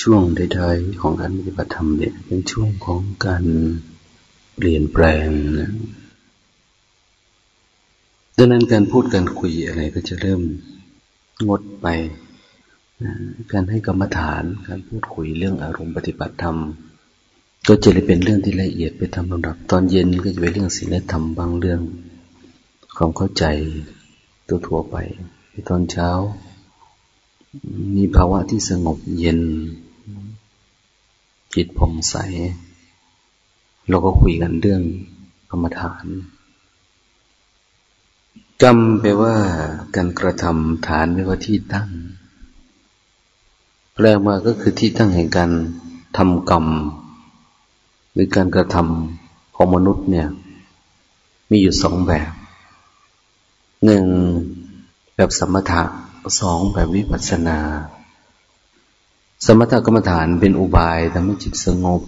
ช่วงท้ายๆของการปฏิบัติธรรมเนี่ยเป็นช่วงของการเปลี่ยนแปลงนะดังนั้นการพูดการคุยอะไรก็จะเริ่มงดไปนะการให้กรรมฐาน การพูดคุยเรื่องอารมณ์ปฏิบัติธรรม ก็จะเลยเป็นเรื่องที่ละเอียดไปทำลำดับ ตอนเย็นก็จะเป็นเรื่องศีลธรรมบางเรื่อง ความเข้าใจตัวทั่วไป ตอนเช้า มีภาวะที่สงบเย็น จิตผ่องใส เราก็คุยกันเรื่องกรรมฐานกรรมแปลว่าการกระทำฐานแปลว่าที่ตั้ง แปลมาก็คือที่ตั้งแห่งการทำกรรม หรือการกระทำของมนุษย์เนี่ย มีอยู่สองแบบหนึ่งแบบสมถะสองแบบวิปัสสนา สมถกรรมฐานเป็นอุบายทำให้จิตสงบ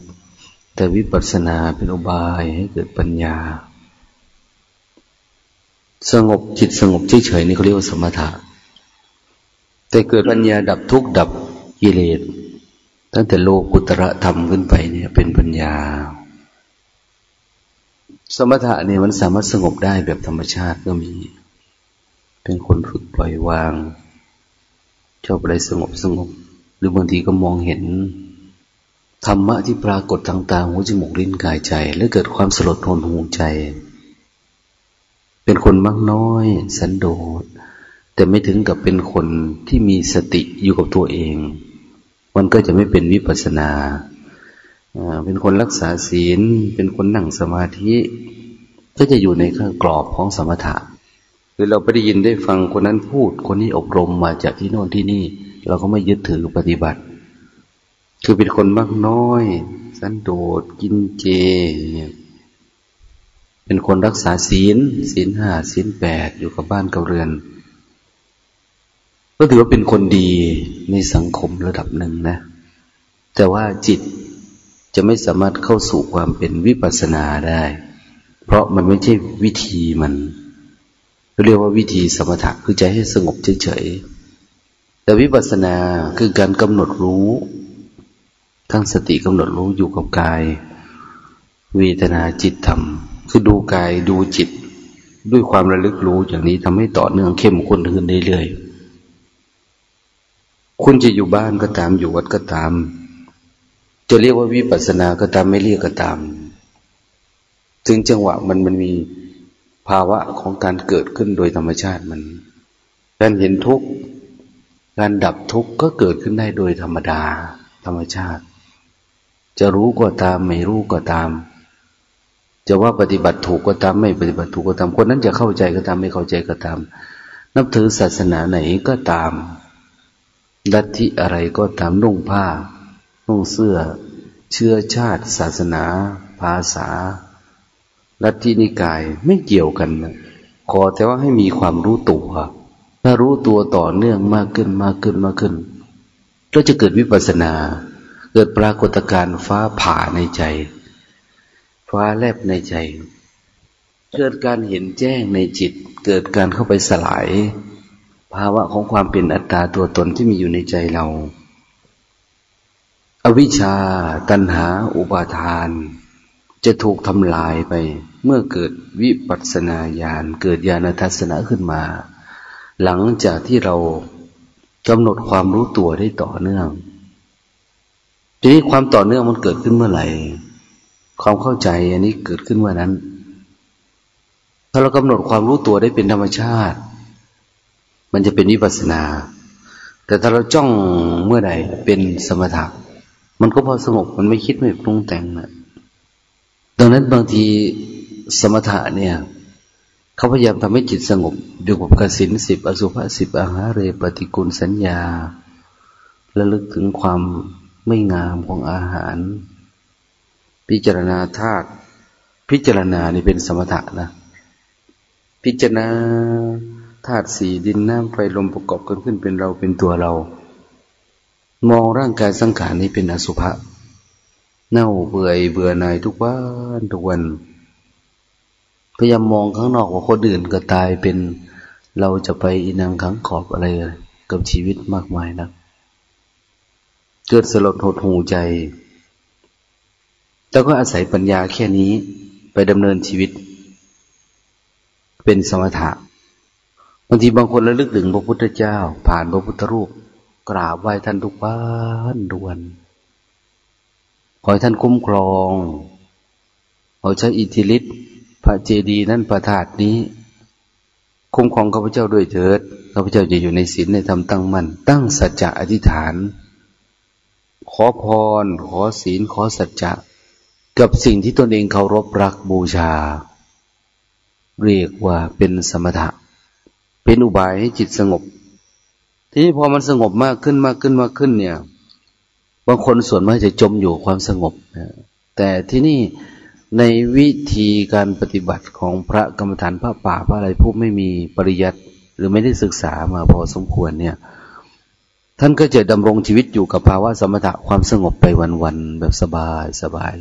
แต่วิปัสสนาเป็นอุบายให้เกิดปัญญา สงบจิตสงบเฉยๆนี่เขาเรียกว่าสมถะ แต่เกิดปัญญาดับทุกข์ดับกิเลสตั้งแต่โลกุตระธรรมขึ้นไปเนี่ยเป็นปัญญา สมถะเนี่ยมันสามารถสงบได้แบบธรรมชาติก็มี เป็นคนฝึกปล่อยวาง ชอบอะไรสงบสงบ หรือบางทีก็มองเห็น ธรรมะที่ปรากฏทางตาหูจมูกลิ้นกายใจ แล้วเกิดความสลดทนหูใจ เป็นคนมักน้อย สันโดษแต่ไม่ถึงกับเป็นคนที่มีสติอยู่กับตัวเอง มันก็จะไม่เป็นวิปัสนา เป็นคนรักษาศีล เป็นคนนั่งสมาธิ ก็จะอยู่ในกรอบของสมถะ คือเราไปได้ยินได้ฟังคนนั้นพูด คนนี้อบรมมาจากที่โน่นที่นี่ เราก็ไม่ยึดถือปฏิบัติ คือเป็นคนมากน้อย สันโดษกินเจเนี่ยเป็นคนรักษาศีลศีลห้าศีลแปดอยู่กับบ้านกับเรือน ก็ถือว่าเป็นคนดีในสังคมระดับหนึ่งนะ แต่ว่าจิตจะไม่สามารถเข้าสู่ความเป็นวิปัสสนาได้ เพราะมันไม่ใช่วิธีมันเรียกว่าวิธีสมถะคือใจให้สงบเฉยๆ แต่วิปัสสนาคือการกำหนดรู้ทั้งสติกำหนดรู้อยู่กับกาย เวทนาจิตธรรม คือดูกายดูจิต ด้วยความระลึกรู้อย่างนี้ทำให้ต่อเนื่องเข้มข้นขึ้นเรื่อยๆคุณจะอยู่บ้านก็ตามอยู่วัดก็ตาม จะเรียกว่าวิปัสสนาก็ตามไม่เรียกก็ตาม ถึงจังหวะมันมันมีภาวะของการเกิดขึ้นโดยธรรมชาติมันการเห็นทุกข์ การดับทุกข์ก็เกิดขึ้นได้โดยธรรมดา ธรรมชาติ จะรู้ก็ตามไม่รู้ก็ตาม จะว่าปฏิบัติถูกก็ตามไม่ปฏิบัติถูกก็ตามคนนั้นจะเข้าใจก็ตามไม่เข้าใจก็ตาม นับถือศาสนาไหนก็ตามลัทธิอะไรก็ตามนุ่งผ้านุ่งเสื้อ เชื้อชาติ ศาสนา ภาษาลัทธินิกายไม่เกี่ยวกัน ขอแต่ว่าให้มีความรู้ตัว ถ้ารู้ตัวต่อเนื่องมากขึ้นมากขึ้นมากขึ้น ก็จะเกิดวิปัสนา เกิดปรากฏการณ์ฟ้าผ่าในใจ ฟ้าแลบในใจ เกิดการเห็นแจ้งในจิต เกิดการเข้าไปสลาย ภาวะของความเป็นอัตตาตัวตนที่มีอยู่ในใจเรา อวิชชา ตัณหา อุปาทาน จะถูกทำลายไป เมื่อเกิดวิปัสสนาญาณเกิดญาณทัศนะขึ้นมา หลังจากที่เรากำหนดความรู้ตัวได้ต่อเนื่อง ทีนี้ความต่อเนื่องมันเกิดขึ้นเมื่อไหร่ ความเข้าใจอันนี้เกิดขึ้นเมื่อนั้น ถ้าเรากำหนดความรู้ตัวได้เป็นธรรมชาติ มันจะเป็นวิปัสนา แต่ถ้าเราจ้องเมื่อใดเป็นสมถะมันก็พอสงบมันไม่คิดไม่ปรุงแต่งนะดังนั้นบางทีสมถะเนี่ย เขาพยายามทำให้จิตสงบอยู่กับกสินสิบอสุภะสิบอาหารเรปฏิกุลสัญญาระลึกถึงความไม่งามของอาหาร พิจารณาธาตุพิจารณานี่เป็นสมถะนะ พิจารณาธาตุสี่ดินน้ำไฟลมประกอบกันขึ้นเป็นเราเป็นตัวเรา มองร่างกายสังขารนี้เป็นอสุภะเน่าเบื่อเบื่อหน่ายทุกวันทุกวัน พยายามมองข้างนอกว่าคนอื่นก็ตายเป็นเราจะไปอินังขังขอบอะไรกับชีวิตมากมายนะเกิดสลดหดหูใจแล้วก็อาศัยปัญญาแค่นี้ไปดำเนินชีวิต เป็นสมถะบางทีบางคนระลึกถึงพระพุทธเจ้า ผ่านพระพุทธรูป กราบไหว้ท่านทุกบ้านดวนขอให้ท่านคุ้มครองขอใช้อิทธิฤทธิ์ พระเจดีย์นั้นประทาดนี้ คุ้มครองข้าพเจ้าด้วยเถิดข้าพเจ้าจะอยู่ในศีลในธรรมตั้งมั่นตั้งสัจจะอธิษฐาน ขอพร ขอศีลขอสัจจะ กับสิ่งที่ตนเองเคารพรักบูชา เรียกว่าเป็นสมถะ เป็นอุบายให้จิตสงบ ทีนี้พอมันสงบมากขึ้นมากขึ้นมากขึ้นเนี่ย บางคนส่วนมากจะจมอยู่ความสงบนะแต่ที่นี่ ในวิธีการปฏิบัติของพระกรรมฐานพระป่าพระอะไรผู้ไม่มีปริยัติหรือไม่ได้ศึกษามาพอสมควรเนี่ย ท่านก็จะดำรงชีวิตอยู่กับภาวะสมถะความสงบไปวันๆแบบสบายสบาย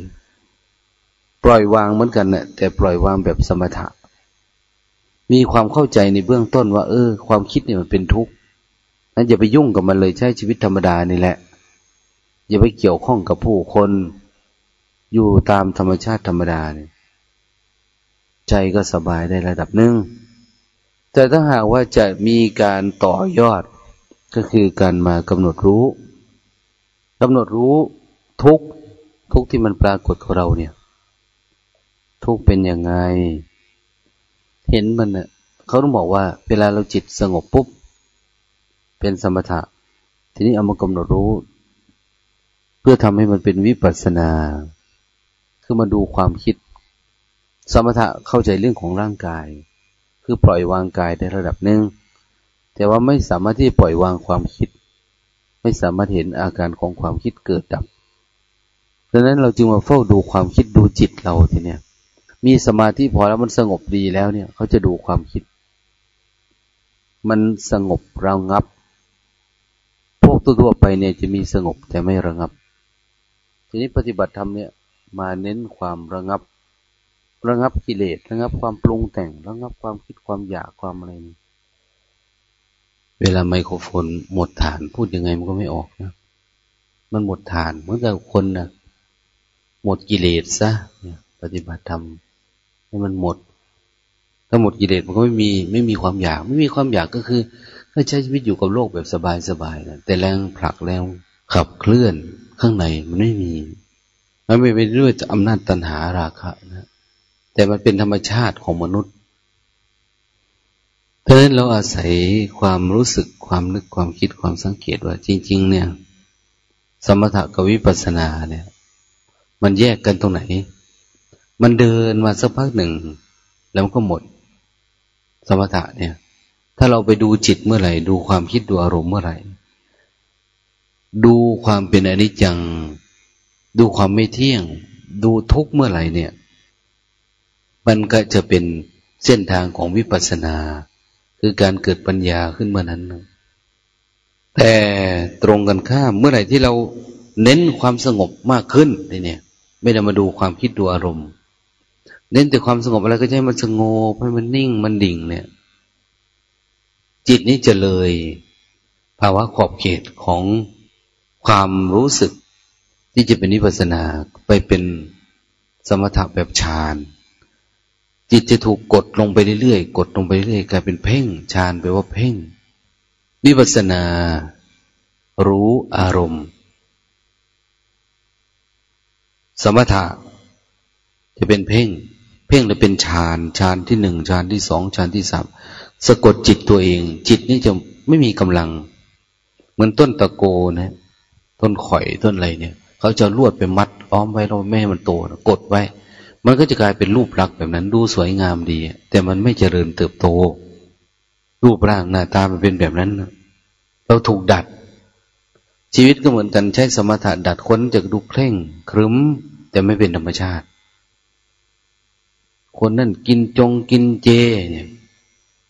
ปล่อยวางเหมือนกันเนะ่ยแต่ปล่อยวางแบบสมถะ มีความเข้าใจในเบื้องต้นว่า เออ ความคิดเนี่ยมันเป็นทุกข์นั้นอย่าไปยุ่งกับมันเลยใช้ชีวิตธรรมดานี่แหละ อย่าไปเกี่ยวข้องกับผู้คน อยู่ตามธรรมชาติธรรมดาเนี่ยใจก็สบายได้ระดับหนึ่ง แต่ถ้าหากว่าจะมีการต่อยอดก็คือการมากำหนดรู้กำหนดรู้ทุกทุกที่มันปรากฏของเราเนี่ย ทุกเป็นยังไง เห็นมันเน่ะเขาต้องบอกว่า เวลาเราจิตสงบปุ๊บ เป็นสมถะ ทีนี้เอามากำหนดรู้ เพื่อทำให้มันเป็นวิปัสสนา คือมาดูความคิด สมถะเข้าใจเรื่องของร่างกาย คือปล่อยวางกายในระดับหนึ่ง แต่ว่าไม่สามารถที่ปล่อยวางความคิด ไม่สามารถเห็นอาการของความคิดเกิดดับดังนั้นเราจึงมาเฝ้าดูความคิดดูจิตเราทีเนี้ยมีสมาธิพอแล้วมันสงบดีแล้วเนี่ย เขาจะดูความคิด มันสงบระงับ พวกทั่วไปเนี่ยจะมีสงบแต่ไม่ระงับ ทีนี้ปฏิบัติธรรมเนี่ย มาเน้นความระงับ ระงับกิเลสระงับความปรุงแต่ง ระงับความคิดความอยากความอะไรนี่เวลาไมโครโฟนหมดฐานพูดยังไงมันก็ไม่ออกนะ มันหมดฐานเหมือนกับคนนะหมดกิเลสซะปฏิบัติธรรมให้มันหมด ถ้าหมดกิเลสมันก็ไม่มีไม่มีความอยาก ไม่มีความอยากก็คือก็ใช้ชีวิตอยู่กับโลกแบบสบายๆนะแต่แรงผลักแรงขับเคลื่อนข้างในมันไม่มี มันไม่ไปด้วยอำนาจตัณหาราคะนะแต่มันเป็นธรรมชาติของมนุษย์เพราะฉะนั้นเราอาศัยความรู้สึกความนึกความคิดความสังเกตว่า จริง ๆ เนี่ย สมถะกับวิปัสสนาเนี่ย มันแยกกันตรงไหน มันเดินมาสักพักหนึ่ง แล้วมันก็หมด สมถะเนี่ย ถ้าเราไปดูจิตเมื่อไหร่ ดูความคิดดูอารมณ์เมื่อไหร่ ดูความเป็นอนิจจัง ดูความไม่เที่ยง ดูทุกเมื่อไหร่เนี่ย มันก็จะเป็นเส้นทางของวิปัสสนา คือการเกิดปัญญาขึ้นเมื่อนั้น แต่ตรงกันข้ามเมื่อไหร่ที่เราเน้นความสงบมากขึ้นเนี่ย ไม่ได้มาดูความคิดดูอารมณ์ เน้นแต่ความสงบอะไรก็ใช้มันสงบให้มันนิ่งมันดิ่งเนี่ย จิตนี้จะเลยภาวะขอบเขตของความรู้สึก ที่จะเป็นนิพพานาไปเป็นสมถะแบบฌานจิตจะถูกกดลงไปเรื่อยๆ กดลงไปเรื่อยๆ กลายเป็นเพ่งฌานแปลว่าเพ่ง วิปัสนา รู้อารมณ์ สมถะจะเป็นเพ่ง เพ่งเลยเป็นฌานฌานที่หนึ่งฌานที่สองฌานที่สามสะกดจิตตัวเอง จิตนี่จะไม่มีกำลัง เหมือนต้นตะโกนะ ต้นข่อยต้นอะไรเนี่ย เขาจะลวดไปมัดอ้อมไว้เราไม่ให้มันโตกดไว้ มันก็จะกลายเป็นรูปลักษณ์แบบนั้นดูสวยงามดี แต่มันไม่เจริญเติบโต รูปร่างหน้าตามันเป็นแบบนั้น เราถูกดัด ชีวิตก็เหมือนกันใช้สมถะดัดคนจากดูเคร่งครึ้ม แต่ไม่เป็นธรรมชาติ คนนั่นกินจงกินเจเนี่ย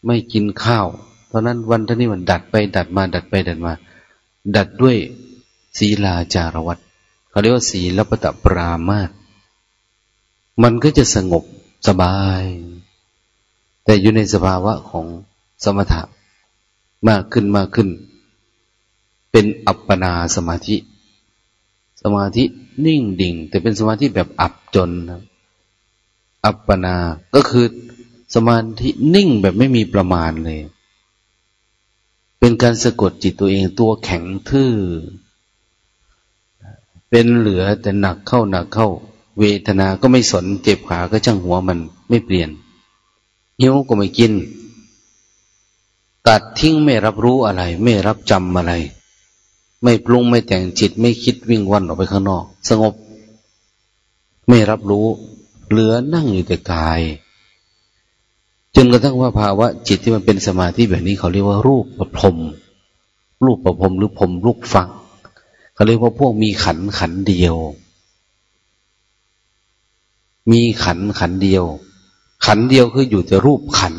ไม่กินข้าว เพราะนั้นวันท่านี้มันดัดไปดัดมา ดัดไปดัดมา ดัดด้วยศีลาจารวัต เขาเรียกว่าศีลปตะปรามาตมันก็จะสงบสบาย แต่อยู่ในสภาวะของสมถะมากขึ้นมากขึ้น เป็นอัปปนาสมาธิ สมาธินิ่งดิ่ง แต่เป็นสมาธิแบบอับจนนะอัปปนา ก็คือสมาธินิ่งแบบไม่มีประมาณเลย เป็นการสะกดจิตตัวเองตัวแข็งทื่อ เป็นเหลือแต่หนักเข้าหนักเข้า เวทนาก็ไม่สนเจ็บขาก็ช่างหัวมันไม่เปลี่ยนหิวก็ไม่กิน ตัดทิ้งไม่รับรู้อะไร ไม่รับจำอะไร ไม่ปรุงไม่แต่งจิตไม่คิดวิ่งวันออกไปข้างนอก สงบ ไม่รับรู้ เหลือนั่งอยู่แต่กาย จนกระทั่งว่าภาวะจิตที่มันเป็นสมาธิแบบนี้เขาเรียกว่ารูปประพรมรูปประพรมหรือพรมลูกฟัง เขาเรียกว่าพวกมีขันขันเดียว มีขันขันเดียว ขันเดียวคืออยู่แต่รูปขัน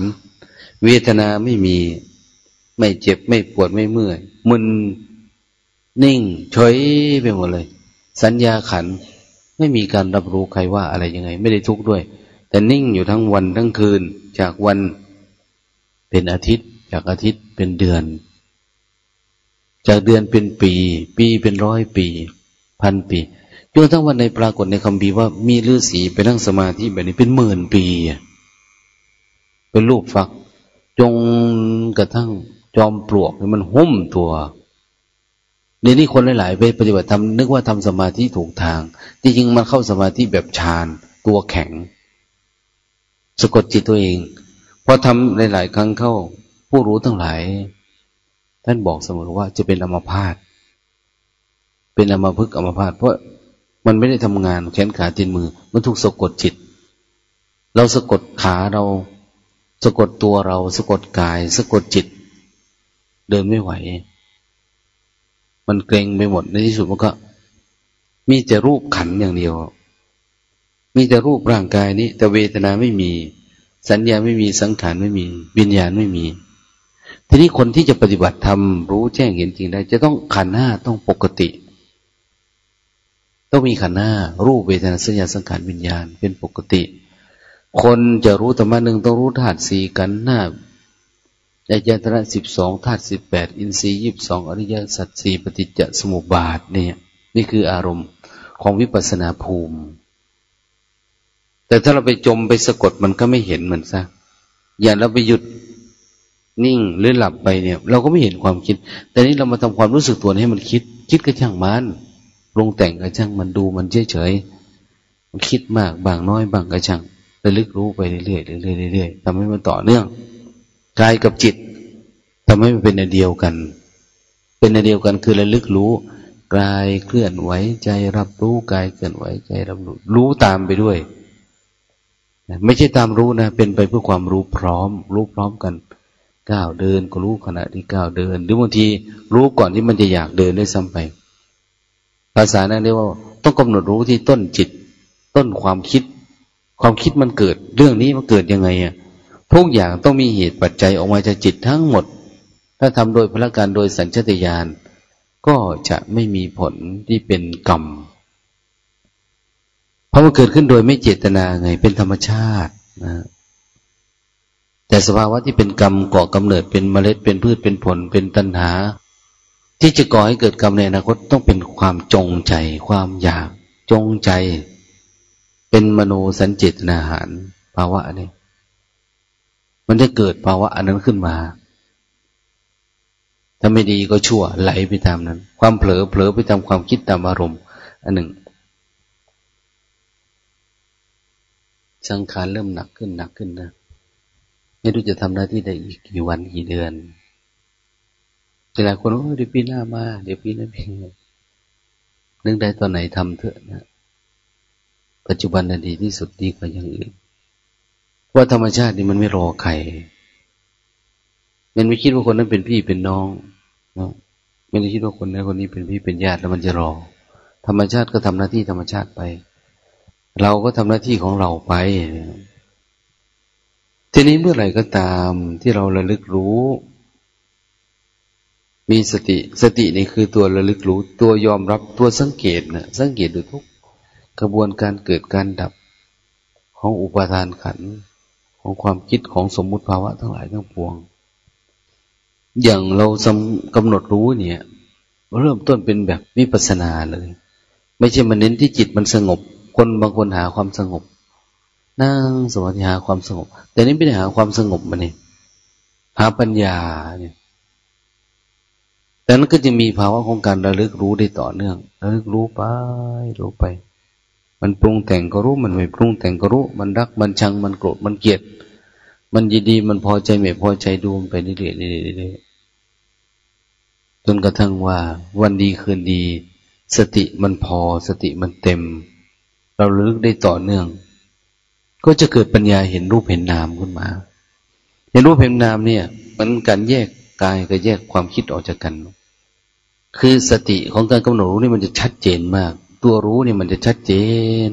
เวทนาไม่มี ไม่เจ็บไม่ปวดไม่เมื่อยมึนนิ่งเฉยไปหมดเลย สัญญาขันไม่มีการรับรู้ใครว่าอะไรยังไง ไม่ได้ทุกข์ด้วย แต่นิ่งอยู่ทั้งวันทั้งคืน จากวันเป็นอาทิตย์ จากอาทิตย์เป็นเดือน จากเดือนเป็นปี ปีเป็นร้อยปี พันปีจนทั้งวันในปรากฏในคำบีว่ามีฤาษีไปนั่งสมาธิแบบนี้เป็นหมื่นปี เป็นรูปฟัก จงกระทั่งจอมปลวกมันหุ้มตัวในนี้คนหลาย ๆ ไปปฏิบัติทำนึกว่าทำสมาธิถูกทาง จริงๆมันเข้าสมาธิแบบฌานตัวแข็ง สะกดจิตตัวเองพอทำหลาย ๆ ครั้งเข้า ผู้รู้ทั้งหลาย ท่านบอกเสมอว่าจะเป็นอมพาตเป็นอมพึกอมพาตเพราะมันไม่ได้ทำงานแขนขาตีนมือ มันถูกสะกดจิต เราสะกดขาเราสะกดตัวเรา สะกดกาย สะกดจิต เดินไม่ไหว มันเกรงไปหมดในที่สุดมันก็ มีแต่รูปขันอย่างเดียว มีแต่รูปร่างกายนี้ แต่เวทนาไม่มี สัญญาไม่มีสังขารไม่มีวิญญาณไม่มี ทีนี้คนที่จะปฏิบัติธรรมรู้แจ้งเห็นจริงได้ จะต้องขันห้าต้องปกติ ต้องมีขันห้ารูปเวทนาสัญญาสังขารวิญญาณเป็นปกติ คนจะรู้ธรรมะหนึ่งต้องรู้ธาตุสี่กันหน้าอายตนะสิบสองธาตุสิบแปดอินทรีย์ยี่บสองอริยสัจสี่ปฏิจจสมุปบาทเนี่ยนี่คืออารมณ์ของวิปัสสนาภูมิ แต่ถ้าเราไปจมไปสะกดมันก็ไม่เห็นเหมือนซะอย่างเราไปหยุด นิ่งหรือหลับไปเนี่ย เราก็ไม่เห็นความคิด แต่นี้เรามาทำความรู้สึกตัวให้มันคิด คิดก็ช่างมันปรุงแต่งก็ช่างมันดูมันเฉยเฉยมันคิดมากบางน้อยบางก็ช่างระลึกรู้ไปเรื่อยๆเรื่อยๆเรื่อยๆทำให้มันต่อเนื่องกายกับจิตทำให้มันเป็นอันเดียวกัน เป็นอันเดียวกันคือระลึกรู้กายเคลื่อนไหวใจรับรู้กายเคลื่อนไหวใจรับรู้รู้ตามไปด้วยไม่ใช่ตามรู้นะ เป็นไปเพื่อความรู้พร้อม รู้พร้อมกัน ก้าวเดินก็รู้ขณะที่ก้าวเดิน หรือบางทีรู้ก่อนที่มันจะอยากเดินได้ซ้ำไป ภาษานั้นเรียกว่า ต้องกำหนดรู้ที่ต้นจิต ต้นความคิด ความคิดมันเกิด เรื่องนี้มันเกิดยังไงอะทุกอย่างต้องมีเหตุปัจจัยออกมาจากจิตทั้งหมด ถ้าทำโดยพละการโดยสัญชตาตญาณก็จะไม่มีผลที่เป็นกรรมเพราะมันเกิดขึ้นโดยไม่เจตนาไงเป็นธรรมชาตินะ แต่สภาวะที่เป็นกรรมก่อกำเนิดเป็นเมล็ดเป็นพืชเป็นผลเป็นตัณหา ที่จะก่อให้เกิดกรรมในอนาคตต้องเป็นความจงใจ ความอยากจงใจ เป็นมโนสัญจิตนาหาร ภาวะนี้มันจะเกิดภาวะอันนั้นขึ้นมา ถ้าไม่ดีก็ชั่วไหลไปตามนั้น ความเผลอเผลอไปตามความคิดตามอารมณ์ อันหนึ่ง สังขารเริ่มหนักขึ้นหนักขึ้นนะ ไม่รู้จะทำหน้าที่ได้อีกกี่วันกี่เดือนหลายคนว่าเดี๋ยวปีหน้ามา เดี๋ยวปีหน้าพีนึกได้ตอนไหนทำเถอะนะ ปัจจุบันนดีที่สุดดีกว่าอย่างอื่นว่าธรรมชาตินี่มันไม่รอใคร มันไม่คิดว่าคนนั้นเป็นพี่เป็นน้องนะไม่ได้คิดว่าคนนั้นคนนี้เป็นพี่เป็นญาติแล้วมันจะรอ ธรรมชาติก็ทำหน้าที่ธรรมชาติไป เราก็ทำหน้าที่ของเราไป ทีนี้เมื่อไหร่ก็ตามที่เราระลึกรู้ มีสติสตินี่คือตัวระลึกรู้ ตัวยอมรับตัวสังเกตนะสังเกตดูทุกกระบวนการเกิดการดับของอุปาทานขันของความคิดของสมมุติภาวะทั้งหลายทั้งปวง อย่างเรากำหนดรู้เนี่ย เริ่มต้นเป็นแบบวิปัสนาเลย ไม่ใช่มันเน้นที่จิตมันสงบ คนบางคนหาความสงบ นั่งสมาธิหาความสงบ แต่นี้ไม่ได้หาความสงบมันเองหาปัญญาเนี่ยแต่นั้นก็จะมีภาวะของการระลึกรู้ได้ต่อเนื่องระลึกรู้ไปรู้ไป มันปรุงแต่งก็รู้มันไม่ปรุงแต่งก็รู้ มันรักมันชังมันโกรธมันเกลียด มันยินดีมันพอใจไม่พอใจดูมันไปเรื่อยๆเรื่อยๆจนกระทั่งว่า วันดีคืนดี สติมันพอสติมันเต็ม เราระลึกได้ต่อเนื่อง ก็จะเกิดปัญญาเห็นรูปเห็นนามขึ้นมา เห็นรูปเห็นนามเนี่ยมันการแยกกายกับแยกความคิดออกจากกัน คือสติของการกำหนดรู้นี่มันจะชัดเจนมาก ตัวรู้นี่มันจะชัดเจน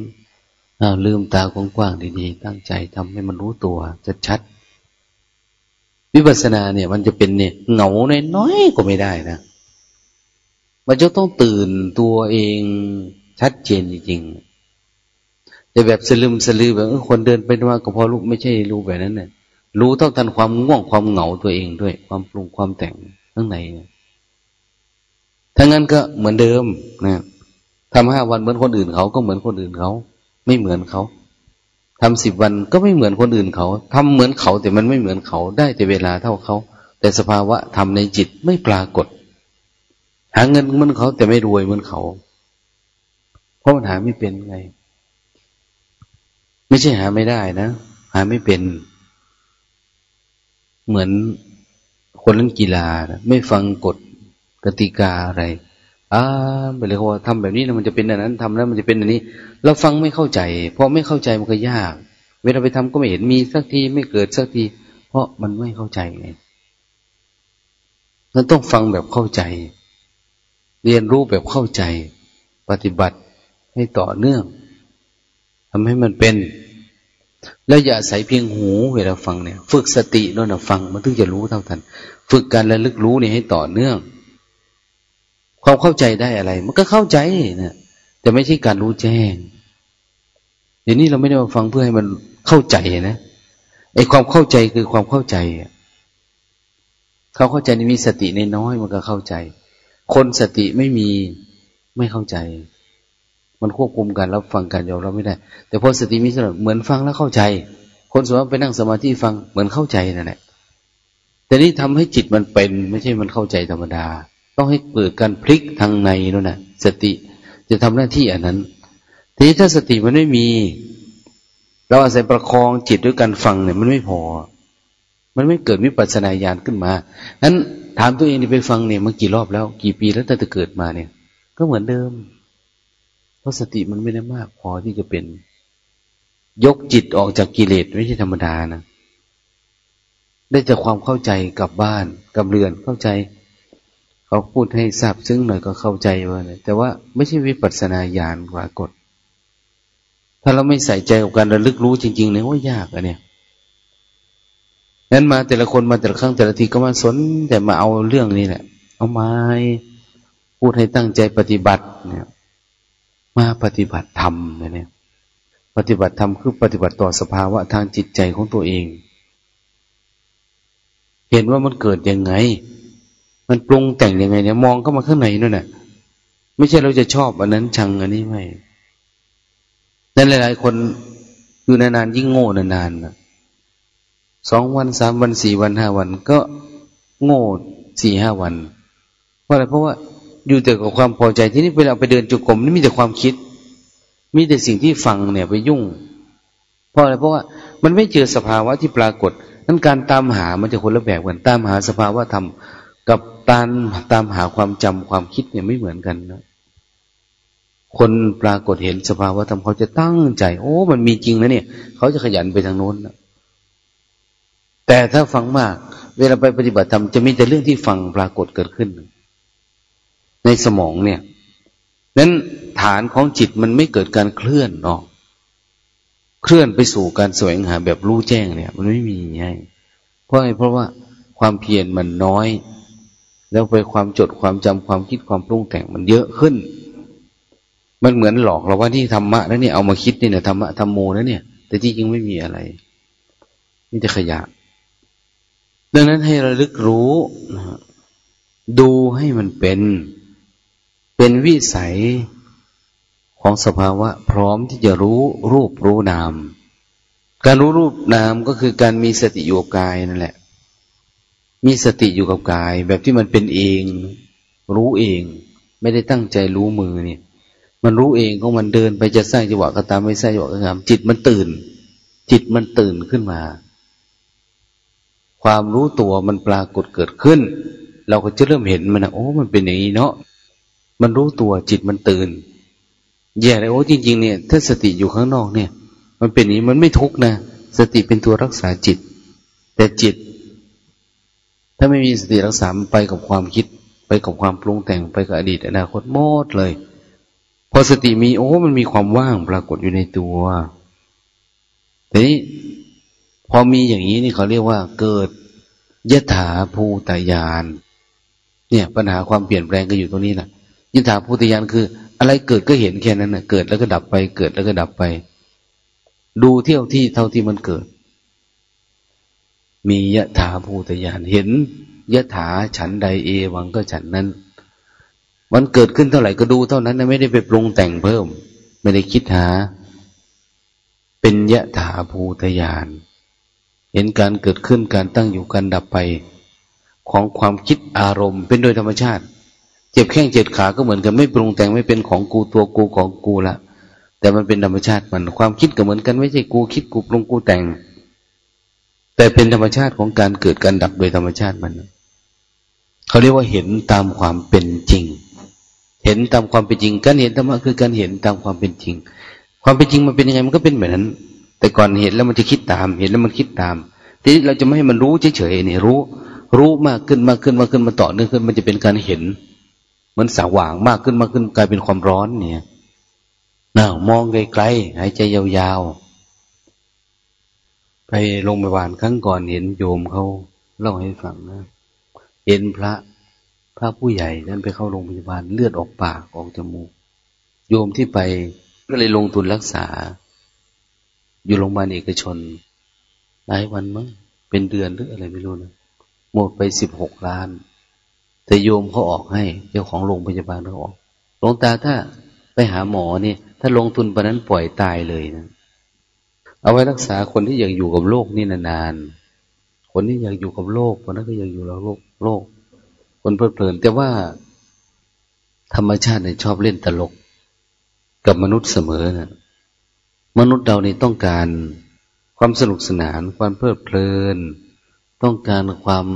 ลืมตากว้างๆดีๆ ตั้งใจทำให้มันรู้ตัวจะชัด วิปัสสนาเนี่ย มันจะเป็นเนี่ยเหงาน้อยๆก็ไม่ได้นะมันจะต้องตื่นตัวเองชัดเจนจริงๆ แต่แบบสลืมสลือแบบคนเดินไปมาก็พอรู้ไม่ใช่รู้แบบนั้นเนี่ยรู้เท่าทันความง่วงความเหงาตัวเองด้วย ความปรุงความแต่งข้างในถ้างั้นก็เหมือนเดิมนะทำห้าวันเหมือนคนอื่นเขาก็เหมือนคนอื่นเขา ไม่เหมือนเขาทำสิบวันก็ไม่เหมือนคนอื่นเขาทำเหมือนเขาแต่มันไม่เหมือนเขาได้แต่เวลาเท่าเขา แต่สภาวะทำในจิตไม่ปรากฏ หาเงินเหมือนเขาแต่ไม่รวยเหมือนเขา เพราะมันหาไม่เป็นไง ไม่ใช่หาไม่ได้นะ หาไม่เป็น เหมือนคนเล่นกีฬานะไม่ฟังกฎกติกาอะไรอ่าไปเลยว่าทำแบบนี้นะมันจะเป็นอันนั้นทำแล้วมันจะเป็นอันนี้ เราฟังไม่เข้าใจ เพราะไม่เข้าใจมันก็ยาก เวลาไปทำก็ไม่เห็นมีสักทีไม่เกิดสักที เพราะมันไม่เข้าใจไงเราต้องฟังแบบเข้าใจ เรียนรู้แบบเข้าใจ ปฏิบัติให้ต่อเนื่อง ทำให้มันเป็น แล้วอย่าใส่เพียงหูเวลาฟังเนี่ย ฝึกสตินั่นนะฟัง มันถึงจะรู้เท่าทัน ฝึกการระลึกรู้นี่ให้ต่อเนื่อง ความเข้าใจได้อะไร มันก็เข้าใจนะแต่ไม่ใช่การรู้แจ้งเดี๋ยวนี้เราไม่ได้มาฟังเพื่อให้มันเข้าใจนะไอ้ความเข้าใจคือความเข้าใจเขาเข้าใจมีสติในน้อยมันก็เข้าใจ คนสติไม่มีไม่เข้าใจ มันควบคุมการรับฟังการยอมรับไม่ได้ แต่พอสติมีสติเหมือนฟังแล้วเข้าใจ คนสมมติไปนั่งสมาธิฟังเหมือนเข้าใจนั่นแหละแต่นี้ทำให้จิตมันเป็น ไม่ใช่มันเข้าใจธรรมดา ต้องให้เกิดการพลิกทางในนู่นนะสติจะทำหน้าที่อันนั้นทีนี้ถ้าสติมันไม่มี เราอาศัยประคองจิตด้วยการฟังเนี่ยมันไม่พอ มันไม่เกิดวิปัสสนาญาณขึ้นมานั้นถามตัวเองนี่ไปฟังเนี่ยมากี่รอบแล้ว กี่ปีแล้วแต่จะเกิดมาเนี่ย ก็เหมือนเดิม ราะสติมันไม่ได้มากพอที่จะเป็น ยกจิตออกจากกิเลสไม่ใช่ธรรมดานะ ได้จากความเข้าใจกับบ้านกับเรือนเข้าใจ เขาพูดให้ทราบซึ้งหน่อยก็เข้าใจว่านี่ยแต่ว่าไม่ใช่วิปัสสนาญาณปรากฏ ถ้าเราไม่ใส่ใจกับการระลึกรู้จริงๆเนี่ยว่ายากอะเนี่ยนั้นมาแต่ละคนมาแต่ละครั้งแต่ละทีก็มาสนแต่มาเอาเรื่องนี้แหละ เอาไม้พูดให้ตั้งใจปฏิบัติเนี่ย มาปฏิบัติธรรมนะเนี่ย ปฏิบัติธรรมคือปฏิบัติต่อสภาวะทางจิตใจของตัวเอง เห็นว่ามันเกิดยังไง มันปรุงแต่งยังไง เนี่ย มองเข้ามาข้างในนั่นแหละไม่ใช่เราจะชอบอันนั้นชังอันนี้ไม่นั่นหลาย ๆ คนอยู่นานๆยิ่งโง่นานๆนะสองวันสามวันสี่วันห้าวัน ก็โง่สี่ห้าวัน เพราะอะไรเพราะว่า อยู่แต่กับความพอใจที่นี่เวลาไปเดินจุกรมนี่มีแต่ความคิด มีแต่สิ่งที่ฟังเนี่ยไปยุ่ง เพราะอะไรเพราะว่ามันไม่เจอสภาวะที่ปรากฏนั้นการตามหามันจะคนละแบบกันตามหาสภาวะธรรม กับตามตามหาความจำความคิดเนี่ยไม่เหมือนกันนะคนปรากฏเห็นสภาวะธรรมเขาจะตั้งใจ โอ้ มันมีจริงนะเนี่ย เขาจะขยันไปทางโน้นนะแต่ถ้าฟังมาก เวลาไปปฏิบัติธรรมจะมีแต่เรื่องที่ฟังปรากฏเกิดขึ้น ในสมองเนี่ยนั้นฐานของจิตมันไม่เกิดการเคลื่อนออกเคลื่อนไปสู่การแสวงหาแบบรู้แจ้งเนี่ย มันไม่มีไงเพราะอะไรเพราะว่าความเพียรมันน้อย แล้วไปความจดความจำความคิดความปรุงแต่งมันเยอะขึ้น มันเหมือนหลอกเราว่าที่ธรรมะแล้วเนี่ยเอามาคิดนี่เนี่ยธรรมะธรรมโมแล้วเนี่ย แต่ที่จริงไม่มีอะไรนี่จะขยะ ดังนั้นให้ระลึกรู้ดูให้มันเป็น เป็นวิสัยของสภาวะพร้อมที่จะรู้รูปรู้นาม การรู้รูปนามก็คือการมีสติอยู่กับกายนั่นแหละ มีสติอยู่กับกาย แบบที่มันเป็นเอง รู้เอง ไม่ได้ตั้งใจรู้มือเนี่ย มันรู้เองของมันเดินไปจะสร้างจังหวะก็ตามไม่สร้างจังหวะก็ตามจิตมันตื่น จิตมันตื่นขึ้นมา ความรู้ตัวมันปรากฏเกิดขึ้น เราก็จะเริ่มเห็นมันนะโอ้ มันเป็นอย่างนี้เนาะ มันรู้ตัวจิตมันตื่นแย่เลยโอ้จริง ๆ เนี่ย ถ้าสติอยู่ข้างนอกเนี่ย มันเป็นนี้มันไม่ทุกนะสติเป็นตัวรักษาจิต แต่จิต ถ้าไม่มีสติรักษามันไปกับความคิด ไปกับความปรุงแต่งไปกับอดีตอนาคตหมดเลย พอสติมีโอ้มันมีความว่างปรากฏอยู่ในตัวทีนี้พอมีอย่างนี้นี่เขาเรียกว่าเกิดยถาภูตายาน เนี่ย ปัญหาความเปลี่ยนแปลงก็อยู่ตรงนี้แหละ ยถาภูตายานคือ อะไรเกิดก็เห็นแค่นั้นนะเกิดแล้วก็ดับไป เกิดแล้วก็ดับไป ดูเที่ยวที่เท่าที่มันเกิด มียะถาภูตยานเห็นยะถาฉันใดเอวังก็ฉันนั้น มันเกิดขึ้นเท่าไหร่ก็ดูเท่านั้นนะไม่ได้ไปปรุงแต่งเพิ่ม ไม่ได้คิดหา เป็นยะถาภูตยานเห็นการเกิดขึ้นการตั้งอยู่การดับไป ของความคิดอารมณ์เป็นโดยธรรมชาติ จ็บแข้งเจ็บขาก็เหมือนกันไม่ปรุงแต่งไม่เป็นของกูตัวกูของกูละแต่มันเป็นธรรมชาติมัน ความคิดก็เหมือนกันไม่ใช่กูคิดกูปรุงกูแต่ง แต่เป็นธรรมชาติของการเกิดการดับโดยธรรมชาติมันเขาเรียกว่าเห็นตามความเป็นจริง เห็นตามความเป็นจริง การเห็นธรรมะคือการเห็นตามความเป็นจริง ความเป็นจริงมันเป็นยังไงมันก็เป็นแบบนั้น แต่ก่อนเห็นแล้วมันจะคิดตาม เห็นแล้วมันคิดตาม ทีนี้เราจะไม่ให้มันรู้เฉยๆนี่รู้ รู้มากขึ้นมากขึ้นมากขึ้นมาต่อเนื่องขึ้น มันจะเป็นการเห็น มันสว่างมากขึ้นมากขึ้นกลายเป็นความร้อนเนี่ยน่ามองไกลๆหายใจยาวๆ ไปโรงพยาบาลครั้งก่อนเห็นโยมเขาเล่าให้ฟังนะ เห็นพระพระผู้ใหญ่นั้นไปเข้าโรงพยาบาลเลือดออกปากออกจมูก โยมที่ไปก็เลยลงทุนรักษา อยู่โรงพยาบาลเอกชน หลายวันมั้งเป็นเดือนหรืออะไรไม่รู้นะหมดไปสิบหกล้าน แต่โยมเขาออกให้ เจ้าของโรงพยาบาลเขาออกหลวงตาถ้าไปหาหมอเนี่ย ถ้าลงทุนไปนั้นปล่อยตายเลยนะเอาไว้รักษาคนที่อยากอยู่กับโลกนี่นานๆ คนที่อยากอยู่กับโลกคนนั้นก็อยากอยู่กับโลกโลก คนเพลิดเพลิน แต่ว่า ธรรมชาติเนี่ยชอบเล่นตลก กับมนุษย์เสมอนะมนุษย์เรานี่ต้องการความสนุกสนาน ความเพลิดเพลิน ต้องการความ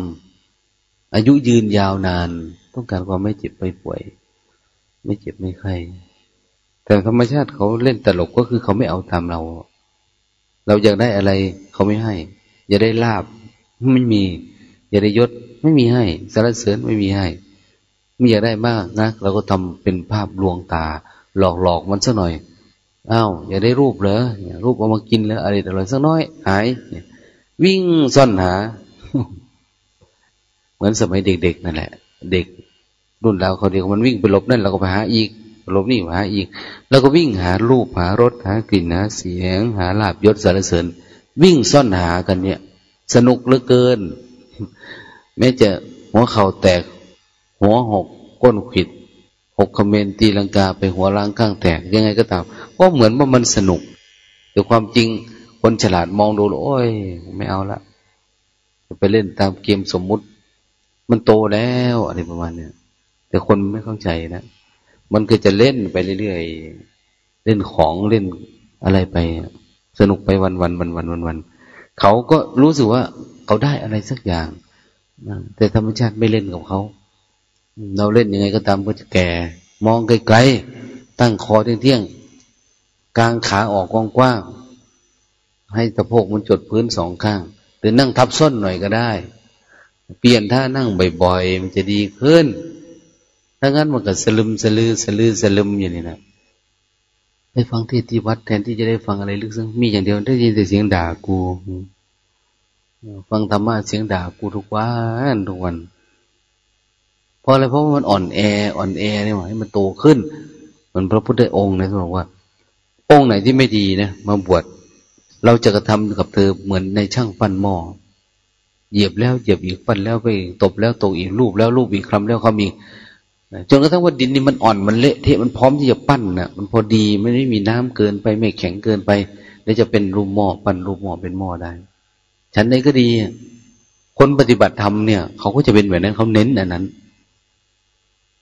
อายุยืนยาวนาน ต้องการความไม่เจ็บไม่ป่วย ไม่เจ็บไม่ไข้แต่ธรรมชาติเขาเล่นตลกก็คือเขาไม่เอาตามเรา เราอยากได้อะไรเขาไม่ให้ อยากได้ลาบไม่มี อยากได้ยศไม่มีให้สารเสริญไม่มีให้ไม่อยากได้มากนะเราก็ทำเป็นภาพลวงตา หลอกหลอกมันสักหน่อยอ้าวอยากได้รูปเหรอรูปเอามากินแล้วอะไรแต่อะสักน้อยหายวิ่งซ่อนหา มือนสมัยเด็กๆนั่นแหละ เด็กรุ่นเราเขาเดียวมันวิ่งไปหลบนั่นเราก็ไปหาอีกหลบนี่หาอีก แล้วก็วิ่งหารูปหารถหากลิ่นหาเสียง หาลาบยศสารเสริญ วิ่งซ่อนหากันเนี่ย สนุกเหลือเกิน แม้จะหัวเข่าแตก หัวหกก้นขิดหกคอมเมนตีลังกาไปหัวล้างข้างแตกยังไงก็ตามก็เหมือนว่ามันสนุก แต่ความจริงคนฉลาดมองดูโอ้ย ไม่เอาละไปเล่นตามเกมสมมุติ มันโตแล้วอะไรประมาณเนี้ยแต่คนไม่เข้าใจนะมันก็จะเล่นไปเรื่อยๆเล่นของเล่นอะไรไป สนุกไปวันวันวันวันวันวันเขาก็รู้สึกว่าเขาได้อะไรสักอย่างแต่ธรรมชาติไม่เล่นกับเขา เราเล่นยังไงก็ตามก็จะแก่ มองไกลๆตั้งคอเที่ยงๆกลางขาออกกว้างๆให้สะโพกมันจดพื้นสองข้าง หรือนั่งทับส้นหน่อยก็ได้ เปลี่ยนท่านั่งบ่อยๆ มันจะดีขึ้น ถ้างั้นมันก็สลึมสลือสลือสลึมอย่างนี้นะได้ฟังที่ที่วัดแทนที่จะได้ฟังอะไรลึกซึ้งมีอย่างเดียวได้ยินแต่เสียงด่ากู ฟังธรรมะเสียงด่ากูทุกวันทุกวันเพราะอะไรเพราะว่ามันอ่อนแออ่อนแอเนี่ยให้มันโตขึ้นเหมือนพระพุทธองค์นะท่านบอกว่า องค์ไหนที่ไม่ดีนะมาบวชเราจะกระทำกับเธอเหมือนในช่างปั้นหม้อ เหยียบแล้วเหยียบอีกฟันแล้วไปตบแล้วตกอีกรูปแล้วรูปอีกคำแล้วเขามีจนกระทั่งว่าดินนี่มันอ่อนมันเละเทะมันพร้อมที่จะปั้นนะมันพอดีไม่ได้มีน้ำเกินไปไม่แข็งเกินไปแล้วจะเป็นรูปหม้อปั้นรูปหม้อเป็นหม้อได้ ฉันใดก็ดี คนปฏิบัติธรรมเนี่ยเขาก็จะเป็นแบบนั้นเขาเน้นอันนั้น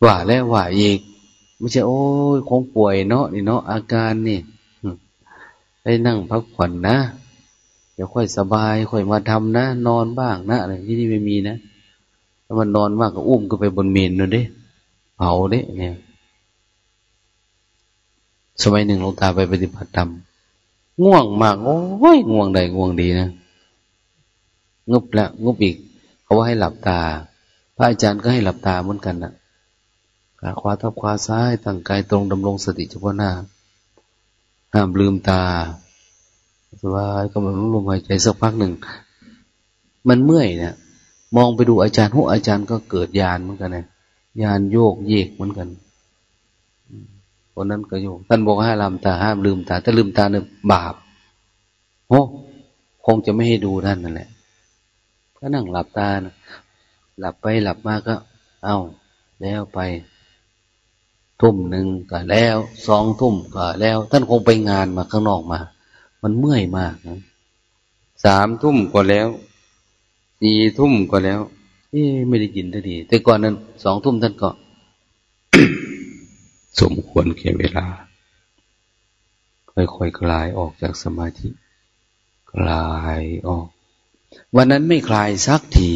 ว่าแล้วว่าอีกไม่ใช่โอ้ยคงป่วยเนาะนี่เนาะอาการนี่ได้นั่งพักผ่อนนะ ดี๋ยวค่อยสบาย ค่อยมาทำนะ นอนบ้างนะอะไรที่นี่ไม่มีนะถ้ามันนอนมากก็อุ้มก็ไปบนเมนนู่นดิเผาเด้เนี่ย สมัยหนึ่งหลวงตาไปปฏิบัติธรรมง่วงมากโอ้ยง่วงใดง่วงดีนะงุบละงุบอีกเขาว่าให้หลับตา พระอาจารย์ก็ให้หลับตาเหมือนกันนะขาขวาทับขวาซ้ายตั้งกายตรงดำรงสติเฉพาะหน้าห้ามลืมตา สบายก็มันลมหายใจสักพักหนึ่ง มันเมื่อยเนะี่ยมองไปดูอาจารย์หัวอาจารย์ก็เกิดยานเหมือนกันนะยานโยกเยกเหมือนกันคนนั้นก็โยกท่านบอกให้ลืมตาห้ามลืมตาถ้าลืมตาเนี่ยบาปโอ้คงจะไม่ให้ดูท่านนั่นแหละก็นั่งหลับตานะหลับไปหลับมาก็ เอาแล้วไป ทุ่มหนึ่งก็แล้วสองทุ่มก็แล้ว ท่านคงไปงานมาข้างนอกมา มันเมื่อยมากนะสามทุ่มก็แล้วสี่ทุ่มก็แล้ว เอ๊ไม่ได้ยินทันทีแต่ก่อนนั้นสองทุ่มท่านก็สมควรแก่เวลา ค่อยๆคลายออกจากสมาธิ คลายออก วันนั้นไม่คลายสักที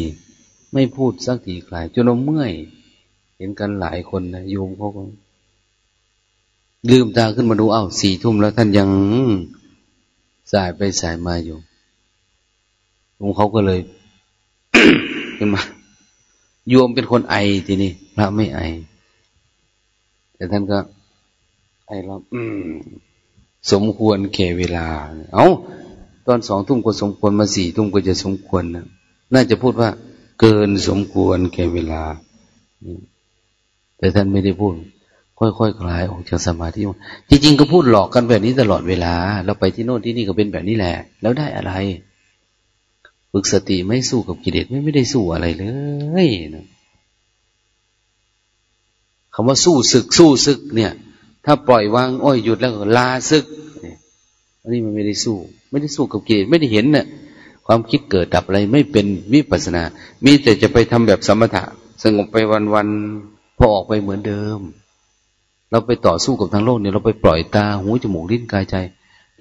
ไม่พูดสักทีคลายจนเราเมื่อย เห็นกันหลายคนนะโยมเขาก็ลืมตาขึ้นมาดูอ้าวสี่ทุ่มแล้วท่านยัง สายไปสายมาอยู่หลวงเขาก็เลยขึ้นมาโยมเป็นคนไอทีนี้พระไม่ไอ แต่ท่านก็ ไอแล้วสมควรแก่เวลา เอา้า ตอนสองทุ่มก็สมควรมาสี่ทุ่มก็จะสมควรนะน่าจะพูดว่า เกินสมควรแก่เวลา แต่ท่านไม่ได้พูด ค่อยๆคคลายออกจากสมาธิจริงๆก็พูดหลอกกันแบบนี้ตลอดเวลา เราไปที่โน่นที่นี่ก็เป็นแบบนี้แหละ แล้วได้อะไรฝึกสติไม่สู้กับกิเลสไม่ไม่ได้สู้อะไรเลยนะคำว่าสู้ศึกสู้ศึก เนี่ย ถ้าปล่อยวางอ้อยหยุดแล้วก็ลาศึกอันนี้มันไม่ได้สู้ ไม่ได้สู้กับกิเลสไม่ได้เห็นเนะ่ยความคิดเกิดดับอะไรไม่เป็นวิปัสนา มีแต่จะไปทำแบบสมถะ สงบไปวันๆพอออกไปเหมือนเดิม เราไปต่อสู้กับทางโลกเนี่ยเราไปปล่อยตาหูจมูกลิ้นกายใจ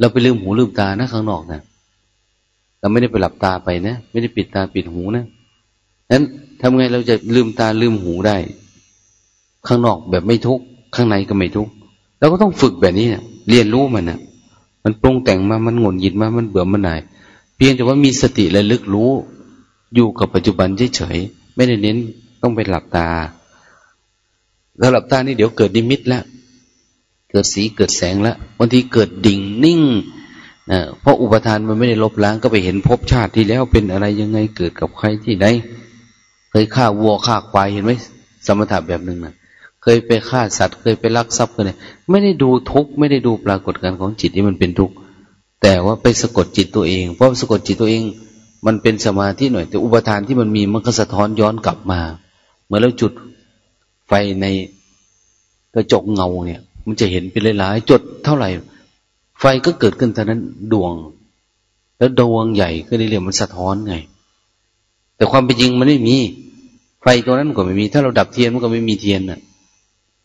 เราไปลืมหูลืมตานะข้างนอกนะเราไม่ได้ไปหลับตาไปนะไม่ได้ปิดตาปิดหูนะนั้นทำไงเราจะลืมตาลืมหูได้ ข้างนอกแบบไม่ทุกข้างในก็ไม่ทุกเราก็ต้องฝึกแบบนี้นะเรียนรู้มันนะมันปรุงแต่งมามันหงุดหงิดมามันเบื่อมันหน่าย เพียงแต่ว่ามีสติและลึกรู้ อยู่กับปัจจุบันเฉยๆไม่ได้เน้นต้องไปหลับตา ถ้าหลับตานี่เดี๋ยวเกิดนิมิตแล้ว เกิดสีเกิดแสงแล้วบางทีเกิดดิ่งนิ่งนะเพราะอุปทานมันไม่ได้ลบล้างก็ไปเห็นภพชาติที่แล้วเป็นอะไรยังไงเกิดกับใครที่ไหนเคยฆ่าวัวฆ่าควายเห็นไหมสมถะแบบหนึ่งนะเคยไปฆ่าสัตว์เคยไปลักทรัพย์กันเลยไม่ได้ดูทุกข์ไม่ได้ดูปรากฏการของจิตที่มันเป็นทุกข์แต่ว่าไปสะกดจิตตัวเอง เพราะสะกดจิตตัวเอง มันเป็นสมาธิหน่อย แต่อุปทานที่มันมีมันก็สะท้อนย้อนกลับมา เหมือนเราจุด ไฟในกระจกเงาเนี่ย มันจะเห็นเป็นหลายๆจุดเท่าไหร่ ไฟก็เกิดขึ้นตอนนั้นดวง แล้วดวงใหญ่ก็ได้เรียกมันสะท้อนไง แต่ความเป็นจริงมันไม่มี ไฟตัวนั้นก็ไม่มี ถ้าเราดับเทียนมันก็ไม่มีเทียนน่ะ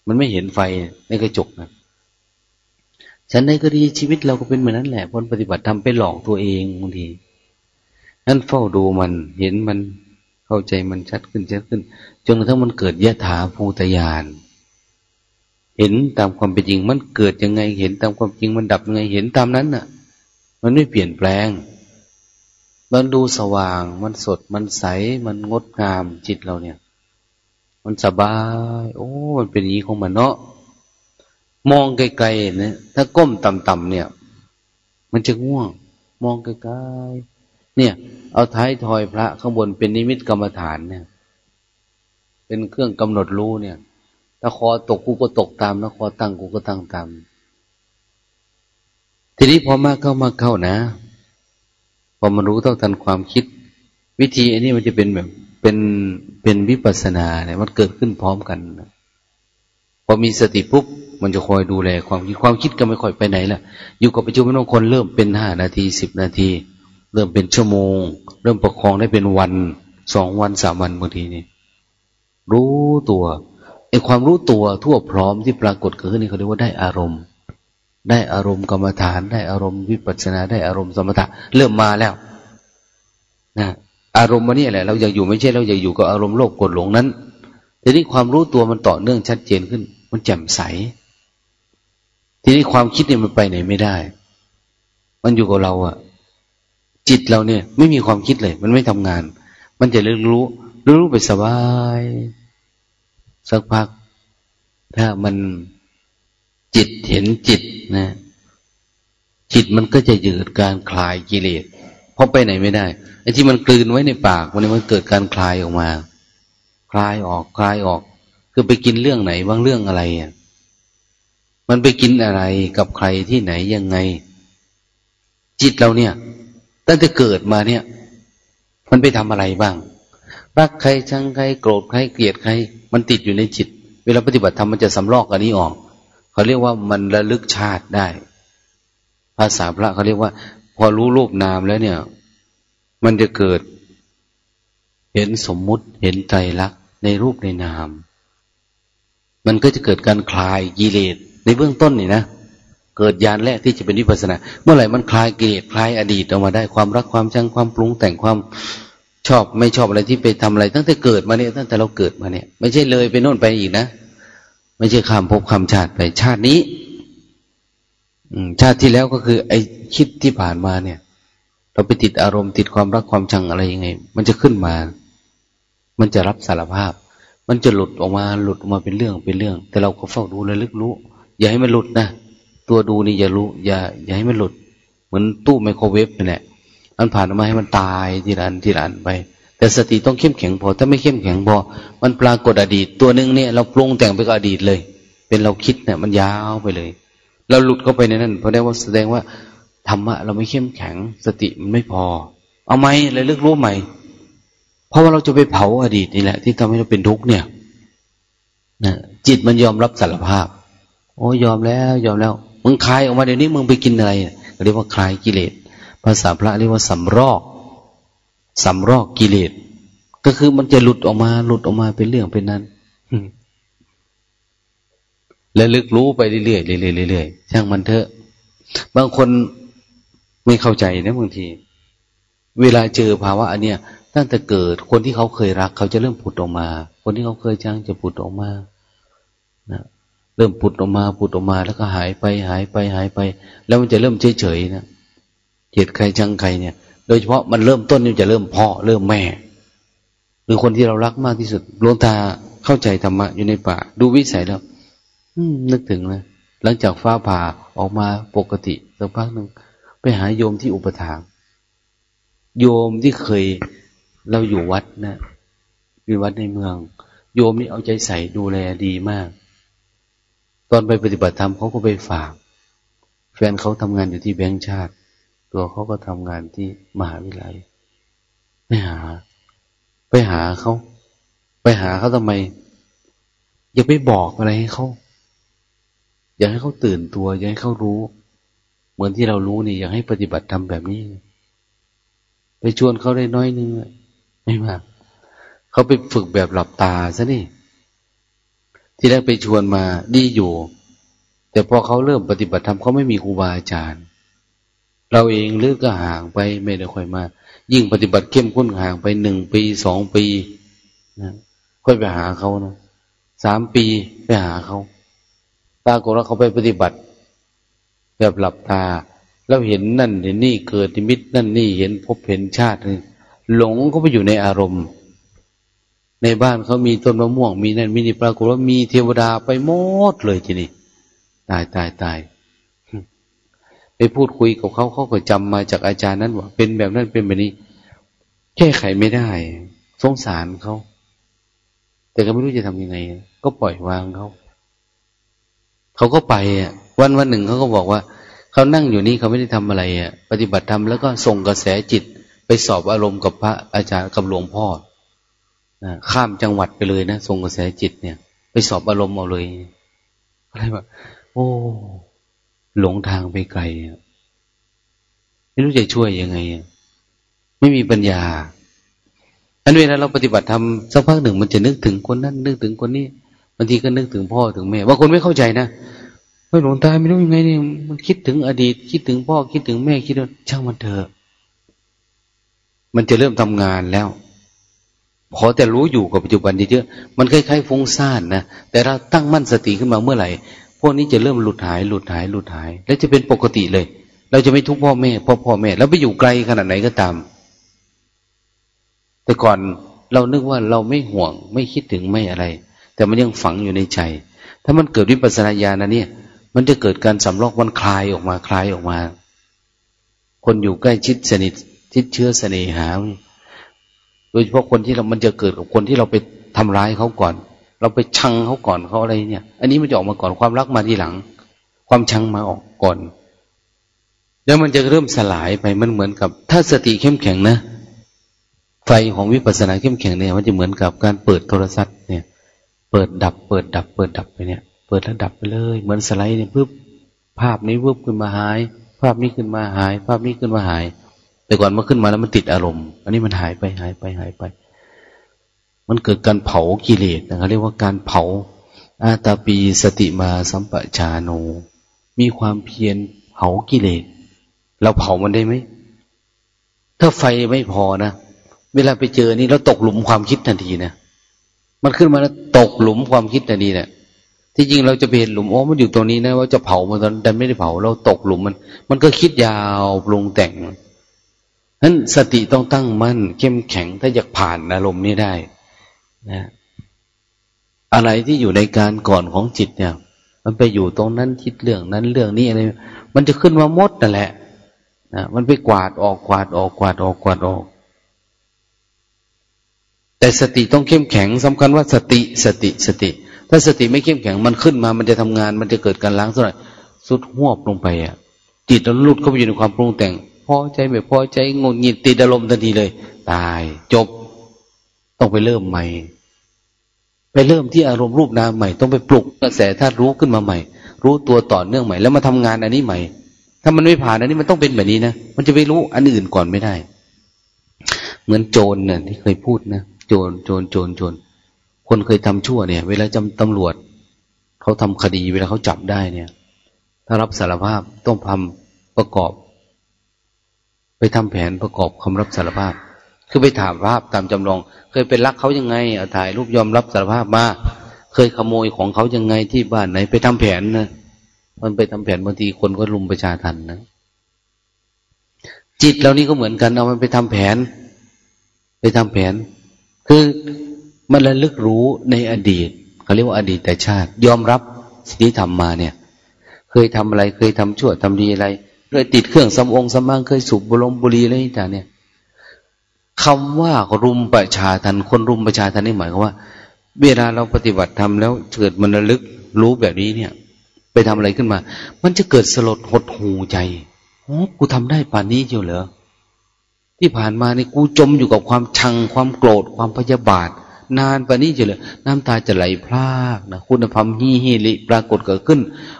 มันไม่เห็นไฟในกระจกนะฉันในก็ดีชีวิตเราก็เป็นเหมือนนั้นแหละคนปฏิบัติทำไปหลอกตัวเองบางทีนั้นเฝ้าดูมัน เห็นมัน เข้าใจมันชัดขึ้นชัดขึ้น จนกระทั่งมันเกิดยะถาภูตยาน เห็นตามความเป็นจริงมันเกิดยังไง เห็นตามความจริงมันดับยังไง เห็นตามนั้นน่ะ มันไม่เปลี่ยนแปลง มันดูสว่าง มันสด มันใส มันงดงามจิตเราเนี่ย มันสบาย โอ้ มันเป็นอย่างนี้ของมันเนาะ มองไกลๆเนี่ย ถ้าก้มต่ำๆเนี่ย มันจะง่วง มองไกลๆเนี่ย เอาท้ายทอยพระข้างบนเป็นนิมิตกรรมฐานเนี่ย เป็นเครื่องกำหนดรู้เนี่ย ถ้าคอตกกูก็ตกตามนะคอตั้งกูก็ตั้งตาม ทีนี้พอมากเข้ามากเข้านะ พอมารู้เท่าทันความคิด วิธีอันนี้มันจะเป็นแบบเป็นเป็นวิปัสนาเนี่ยมันเกิดขึ้นพร้อมกันพอมีสติปุ๊บมันจะคอยดูแลความคิดความคิดก็ไม่ค่อยไปไหนละอยู่กับปัจจุบันบางคนเริ่มเป็นห้านาทีสิบนาที เริ่มเป็นชั่วโมง เริ่มประคองได้เป็นวันสองวันสามวันบางทีนี่รู้ตัวไอ้ความรู้ตัวทั่วพร้อมที่ปรากฏเกิดขึ้นนี่เขาเรียกว่าได้อารมณ์ ได้อารมณ์กรรมฐาน ได้อารมณ์วิปัสสนา ได้อารมณ์สมถะเริ่มมาแล้วนะอารมณ์มันนี่แหละ เราอยากอยู่ไม่ใช่เราอยากอยู่กับอารมณ์โลภกดหลงนั้นทีนี้ความรู้ตัวมันต่อเนื่องชัดเจนขึ้น มันแจ่มใส ทีนี้ความคิดเนี่ยมันไปไหนไม่ได้ มันอยู่กับเราอะ จิตเราเนี่ย ไม่มีความคิดเลย มันไม่ทำงาน มันจะเรียนรู้รู้ไปสบาย สักพัก ถ้ามันจิตเห็นจิตนะ จิตมันก็จะยืดการคลายกิเลสเพราะไปไหนไม่ได้ไอ้ที่มันกลืนไว้ในปากมันมันเกิดการคลายออกมา คลายออกคลายออก คือไปกินเรื่องไหนบางเรื่องอะไรอะมันไปกินอะไรกับใครที่ไหนยังไง จิตเราเนี่ย ตั้งแต่เกิดมาเนี่ย มันไปทำอะไรบ้างรักใครชังใครโกรธใครเกลียดใคร มันติดอยู่ในจิต เวลาปฏิบัติธรรมมันจะสำลอกอันนี้ออก เขาเรียกว่ามันระลึกชาติได้ ภาษาพระเขาเรียกว่า พอรู้รูปนามแล้วเนี่ย มันจะเกิด เห็นสมมุติเห็นใจรักในรูปในนาม มันก็จะเกิดการคลายกิเลสในเบื้องต้นนี่นะ เกิดยานแรกที่จะเป็นวิปัสนา เมื่อไหร่มันคลายกิเลสคลายอดีตออกมาได้ความรักความชังความปรุงแต่งความชอบไม่ชอบอะไรที่ไปทำอะไร ตั้งแต่เกิดมาเนี่ยตั้งแต่เราเกิดมาเนี่ย ไม่ใช่เลยไปโน่นไปอีกนะ ไม่ใช่ข้ามภพข้ามชาติไปชาตินี้ชาติที่แล้วก็คือ ไอ้คิดที่ผ่านมาเนี่ย เราไปติดอารมณ์ติดความรักความชังอะไรยังไง มันจะขึ้นมา มันจะรับสารภาพ มันจะหลุดออกมาหลุดออกมาเป็นเรื่องเป็นเรื่อง แต่เราก็เฝ้าดูระลึกรู้ อย่าให้มันหลุดนะ ตัวดูนี่อย่ารู้ อย่า อย่าให้มันหลุด เหมือนตู้ไมโครเวฟนี่แหละมันผ่านออกมาให้มันตายทีละอันทีละอันไป แต่สติต้องเข้มแข็งพอ ถ้าไม่เข้มแข็งพอ มันปรากฏอดีต ตัวหนึ่งเนี่ยเราปรุงแต่งไปกับอดีตเลย เป็นเราคิดเนี่ยมันยาวไปเลย เราหลุดเข้าไปในนั้นเพราะได้ว่าแสดงว่าธรรมะเราไม่เข้มแข็ง สติมันไม่พอ เอาไหมเลยเลือกรู้ใหม่เพราะว่าเราจะไปเผาอดีตนี่แหละ ที่ทำให้เราเป็นทุกข์เนี่ยนะจิตมันยอมรับสารภาพ โอ้ยอมแล้ว ยอมแล้ว มึงคลายออกมาเดี๋ยวนี้มึงไปกินอะไรเรียกว่าคลายกิเลส ภาษาพระเรียกว่าสำรอกสำรอกกิเลส ก็คือมันจะหลุดออกมา หลุดออกมาเป็นเรื่องเป็นนั้นและลึกรู้ไปเรื่อยๆเรื่อยๆเรื่อยๆช่างมันเถอะ บางคนไม่เข้าใจนะบางที เวลาเจอภาวะอันเนี้ยตั้งแต่เกิดคนที่เขาเคยรัก เขาจะเริ่มผุดออกมา คนที่เขาเคยจ้างจะผุดออกมานะ เริ่มผุดออกมาผุดออกมาแล้วก็หายไปหายไปหายไป แล้วมันจะเริ่มเฉยๆนะเกลียดใครชังใครเนี่ย โดยเฉพาะมันเริ่มต้นนี่จะเริ่มพ่อเริ่มแม่ หรือคนที่เรารักมากที่สุดหลวงตาเข้าใจธรรมะอยู่ในป่า ดูวิสัยแล้วนึกถึงนะหลังจากฟ้าผ่าออกมาปกติสักพักหนึ่งไปหาโยมที่อุปถากโยมที่เคยเราอยู่วัดนะมีวัดในเมือง โยมนี่เอาใจใส่ดูแลดีมาก ตอนไปปฏิบัติธรรมเขาก็ไปฝาก แฟนเขาทำงานอยู่ที่แบงค์ชาติ ตัวเขาก็ทำงานที่มหาวิทยาลัยไปหา ไปหาเขา ไปหาเขาทำไม อย่าไปบอกอะไรให้เขาอยากให้เขาตื่นตัว อยากให้เขารู้ เหมือนที่เรารู้นี่อยากให้ปฏิบัติทำแบบนี้ ไปชวนเขาได้น้อยนึงไม่มากเขาไปฝึกแบบหลับตาซะนี่ ที่แรกไปชวนมาดีอยู่ แต่พอเขาเริ่มปฏิบัติธรรมเขาไม่มีครูบาอาจารย์ เราเองเลึกก็ห่างไปไม่ได้ค่อยมา ยิ่งปฏิบัติเข้มข้นห่างไปหนึ่งปีสองปีนะค่อยไปหาเขานะสามปีไปหาเขาตากฏว่าเขาไปปฏิบัติ แบบหลับตา แล้วเห็นนั่นเห็นนี่เกิดนิมิตนั่นนี่เห็นพบเห็นชาติหลงก็ไปอยู่ในอารมณ์ ในบ้านเขามีต้นมะม่วง มีนั่นมีนี่ปรากฏว่ามีเทวดาไปหมดเลยทีนี้ตายตายตายไปพูดคุยกับเขาเขาก็จำมาจากอาจารย์นั้นว่าเป็นแบบนั้นเป็นแบบนี้ แก้ไขไม่ได้ สงสารเขา แต่ก็ไม่รู้จะทำยังไง ก็ปล่อยวางเขาเขาก็ไปอะ วันวันหนึ่งเขาก็บอกว่าเขานั่งอยู่นี่เขาไม่ได้ทำอะไรอะ ปฏิบัติธรรมแล้วก็ส่งกระแสจิตไปสอบอารมณ์กับพระอาจารย์กับหลวงพ่อ นะข้ามจังหวัดไปเลยนะส่งกระแสจิตเนี่ย ไปสอบอารมณ์เอาเลยอะไรแบบโอ้หลงทางไปไกลไม่รู้จะช่วยยังไงไม่มีปัญญาอันเวลาเราปฏิบัติทำสักพักหนึ่งมันจะนึกถึงคนนั้น นึกถึงคนนี้บางทีก็นึกถึงพ่อถึงแม่บางคนไม่เข้าใจนะไม่หลงตายไม่รู้ยังไงเนี่ยมันคิดถึงอดีต คิดถึงพ่อคิดถึงแม่คิดว่าช่างมันเถอะมันจะเริ่มทำงานแล้ว พอแต่รู้อยู่กับปัจจุบันเยอะๆมันคล้ายๆฟุ้งซ่านนะแต่เราตั้งมั่นสติขึ้นมาเมื่อไหร่พวกนี้จะเริ่มหลุดหาย หลุดหาย หลุดหาย แล้วจะเป็นปกติเลย เราจะไม่ทุกข์พ่อแม่พ่อพ่อแม่ แล้วไปอยู่ไกลขนาดไหนก็ตาม แต่ก่อนเรานึกว่าเราไม่ห่วง ไม่คิดถึงไม่อะไร แต่มันยังฝังอยู่ในใจ ถ้ามันเกิดวิปัสสนาญาณนะเนี่ย มันจะเกิดการสำลอกมันคลายออกมาคลายออกมา คนอยู่ใกล้ชิดสนิทชิดเชื้อเสน่หา โดยเฉพาะคนที่เรามันจะเกิดกับคนที่เราไปทำร้ายเขาก่อน เราไปชังเขาก่อนเขาอะไรเนี่ย อันนี้มันจะออกมาก่อนความรักมาทีหลัง ความชังมาออกก่อน แล้วมันจะเริ่มสลายไปมันเหมือนกับ ถ้าสติเข้มแข็งนะไฟของวิปัสสนาเข้มแข็งเนี่ยมันจะเหมือนกับการเปิดโทรศัพท์เนี่ย เปิดดับ เปิดดับ เปิดดับไปเนี่ย เปิดแล้วดับไปเลย เหมือนสไลด์เนี่ยปุ๊บภาพนี้ปุ๊บขึ้นมาหาย ภาพนี้ขึ้นมาหาย ภาพนี้ขึ้นมาหาย แต่ก่อนมันขึ้นมาแล้วมันติดอารมณ์ อันนี้มันหายไปหายไปหายไป มันเกิดการเผากิเลสนะครับเรียกว่าการเผาอาตาปีสติมาสัมปชาโน มีความเพียรเผากิเลสเราเผามันได้ไหมถ้าไฟไม่พอนะเวลาไปเจอนี่เราตกหลุมความคิดทันทีนะมันขึ้นมาแล้วตกหลุมความคิดทันทีเนะี่ยที่จริงเราจะเห็นหลุมโอ้มันอยู่ตรงนี้นะ ว่าจะเผามันตอนแต่ไม่ได้เผา เราตกหลุมมัน มันก็คิดยาวปรุงแต่ง นั้นสติต้องตั้งมั่น เข้มแข็งถ้าอยากผ่านอารมณ์นี้ได้นะอะไรที่อยู่ในการก่อนของจิตเนี่ย มันไปอยู่ตรงนั้นคิดเรื่องนั้นเรื่องนี้อะไรมันจะขึ้นมามดนั่นแหละนะมันไปกวาดออกกวาดออกกวาดออกกวาดออก แต่สติต้องเข้มแข็งสำคัญว่าสติสติสติ ถ้าสติไม่เข้มแข็งมันขึ้นมา มันจะทำงาน มันจะเกิดการล้างสักหน่อยสุดหวบลงไปอะจิตเราลุดเข้าไปอยู่ในความปรุงแต่ง พอใจไม่พอใจงุนงิดติดอารมณ์ทันทีเลย ตาย จบ ต้องไปเริ่มใหม่ ไปเริ่มที่อารมณ์รูปนามใหม่ ต้องไปปลุกกระแสธาตุรู้ขึ้นมาใหม่ รู้ตัวต่อเนื่องใหม่ แล้วมาทำงานอันนี้ใหม่ ถ้ามันไม่ผ่านอันนี้มันต้องเป็นแบบนี้นะมันจะไปรู้อันอื่นก่อนไม่ได้ เหมือนโจรเนี่ยที่เคยพูดนะโจรโจรโจรโจรคนเคยทำชั่วเนี่ย เวลาจำตำรวจเขาทำคดีเวลาเขาจับได้เนี่ย ถ้ารับสารภาพต้องทำประกอบ ไปทำแผนประกอบคำรับสารภาพ คือไปถามภาพตามจำลอง เคยเป็นรักเขายังไงเอาถ่ายรูปยอมรับสารภาพมา เคยขโมยของเขายังไงที่บ้านไหน ไปทำแผนนะมันไปทำแผนบางทีคนก็ลุมประชาทันนะจิตเรานี่ก็เหมือนกันเอามันไปทำแผน ไปทำแผน คือมันระลึกรู้ในอดีตเขาเรียกว่าอดีตแต่ชาติ ยอมรับสิ่งที่ทำมาเนี่ย เคยทำอะไร เคยทำชั่วทำดีอะไร เคยติดเครื่องสำองสำมังเคยสูบบุหรี่บุรีอะไรต่างเนี่ยคำว่ารุมประชาทันคนรุมประชาทันนี่หมายความว่า เวลาเราปฏิบัติทำแล้วเกิดมันระลึกรู้แบบนี้เนี่ย ไปทำอะไรขึ้นมา มันจะเกิดสลดหดหูใจโอ้กูทำได้ป่านนี้เจียวเหรอที่ผ่านมานี่กูจมอยู่กับความชังความโกรธความพยาบาท นานป่านนี้เจียวเหรอน้ำตาจะไหลพรากนะคุณธรรมฮีฮิลิปรากฏเกิดขึ้น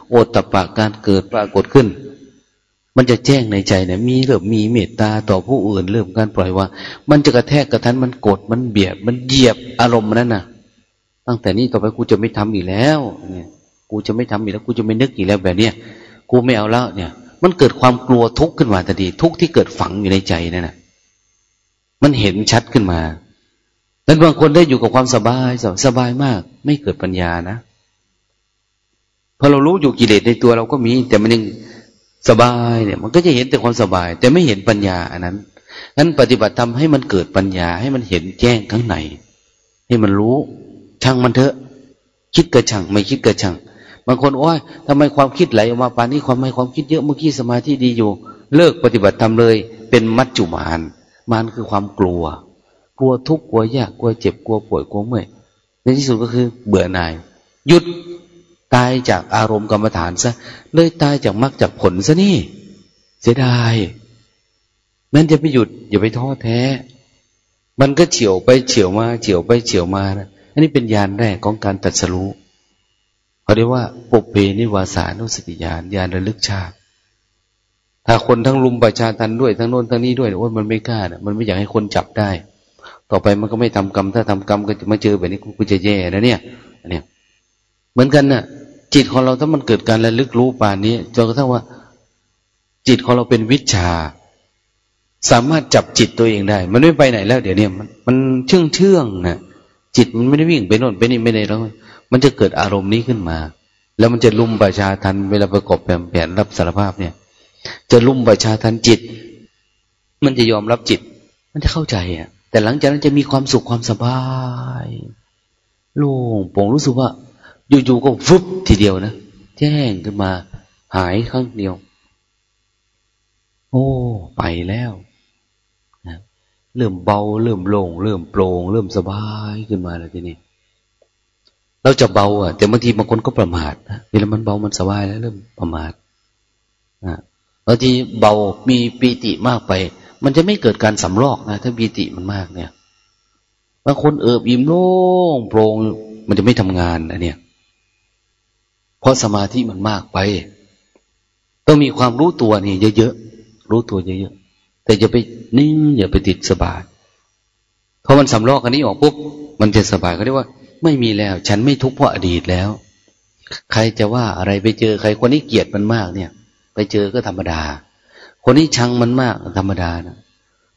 โอตตะปะการเกิดปรากฏขึ้น มันจะแจ้งในใจเนี่ยมีเริ่มมีเมตตาต่อผู้อื่นเริ่มการปล่อยวางมันจะกระแทกกระทันมันกดมันเบียดมันเหยียบอารมณ์นั้นน่ะ ตั้งแต่นี้ต่อไปกูจะไม่ทำอีกแล้ว เนี่ย กูจะไม่ทำอีกแล้ว กูจะไม่นึกอีกแล้วแบบเนี้ยกูไม่เอาแล้ว เนี่ย มันเกิดความกลัวทุกข์ขึ้นมาทันทีทุกข์ที่เกิดฝังอยู่ในใจนั่นน่ะ มันเห็นชัดขึ้นมาแล้วบางคนได้อยู่กับความสบายสบายมาก ไม่เกิดปัญญานะพอเรารู้อยู่กิเลสในตัวเราก็มี แต่มันยัง สบายเนี่ย มันก็จะเห็นแต่ความสบาย แต่ไม่เห็นปัญญาอันนั้นงั้นปฏิบัติทำให้มันเกิดปัญญาให้มันเห็นแจ้งข้างในให้มันรู้ช่างมันเถอะ คิดกระช่างไม่คิดกระช่างบางคนโอ้ยทำไมความคิดไหลออกมาปานนี้ความไม่ความคิดเยอะเมื่อกี้สมาธิดีอยู่ เลิกปฏิบัติทำเลย เป็นมัจจุมานมานคือความกลัว กลัวทุกข์กลัวยากกลัวเจ็บกลัวป่วยกลัวเมื่อยในที่สุดก็คือ เบื่อหน่าย หยุด ตายจากอารมณ์กรรมฐานซะเลยตายจากมรรคจากผลซะนี่ เสียดายนั่นจะไปหยุดอย่าไปท้อแท้ มันก็เฉียวไปเฉียวมาเฉียวไปเฉียวมานะอันนี้เป็นยานแรกของการตัดสรู้เขาเรียกว่าปุเพนิวาสานุสติญาณญาณระลึกชาติ ถ้าคนทั้งลุมประชาทันด้วยทั้งโน้นทั้งนี้ด้วยโอ้ยมันไม่กล้านะมันไม่อยากให้คนจับได้ ต่อไปมันก็ไม่ทำกรรม ถ้าทำกรรมก็จะมาเจอแบบนี้กูจะแย่นะเนี่ยเนี่ย เหมือนกันนะ่ะ จิตของเราถ้ามันเกิดการระลึกรู้ป่านนี้จนกระทั่งว่า จิตของเราเป็นวิชา สามารถจับจิตตัวเองได้ มันไม่ไปไหนแล้วเดี๋ยวนี้มันมันเชื่องเชื่องนะจิตมันไม่ได้วิ่งไปโน่นไปนี่ไม่ได้แล้ว มันจะเกิดอารมณ์นี้ขึ้นมา แล้วมันจะลุ่มประชาทันเวลาประกอบแผนแผนรับสารภาพเนี่ย จะลุ่มประชาทันจิต มันจะยอมรับจิต มันจะเข้าใจอะ แต่หลังจากนั้นจะมีความสุขความสบายโล่งโปร่งรู้สึกว่า อยู่ๆก็ฟุบทีเดียวนะแจ้งขึ้นมา หายครั้งเดียว โอ้ ไปแล้วนะเริ่มเบา เริ่มโล่งเริ่มโปร่งเริ่มสบายขึ้นมาแล้วทีนี้เราจะเบาอะ แต่บางทีบางคนก็ประมาทนะเวลามันเบามันสบายแล้ว เริ่มประมาทนะบางทีเบามีปีติมากไป มันจะไม่เกิดการสำรอกนะถ้าปีติมันมากเนี่ยบางคนเอิบอิ่มโล่งโปร่งมันจะไม่ทำงานนะเนี่ย เพราะสมาธิมันมากไป ต้องมีความรู้ตัวนี่เยอะๆรู้ตัวเยอะๆแต่อย่าไปนิ่งอย่าไปติดสบายเพอมันสำรอกอันนี้ออกปุ๊บมันจะสบายเขาเรียกว่า ไม่มีแล้ว ฉันไม่ทุกข์เพราะอดีตแล้ว ใครจะว่าอะไรไปเจอใครคนนี้เกลียดมันมากเนี่ย ไปเจอก็ธรรมดา คนนี้ชังมันมากธรรมดานะ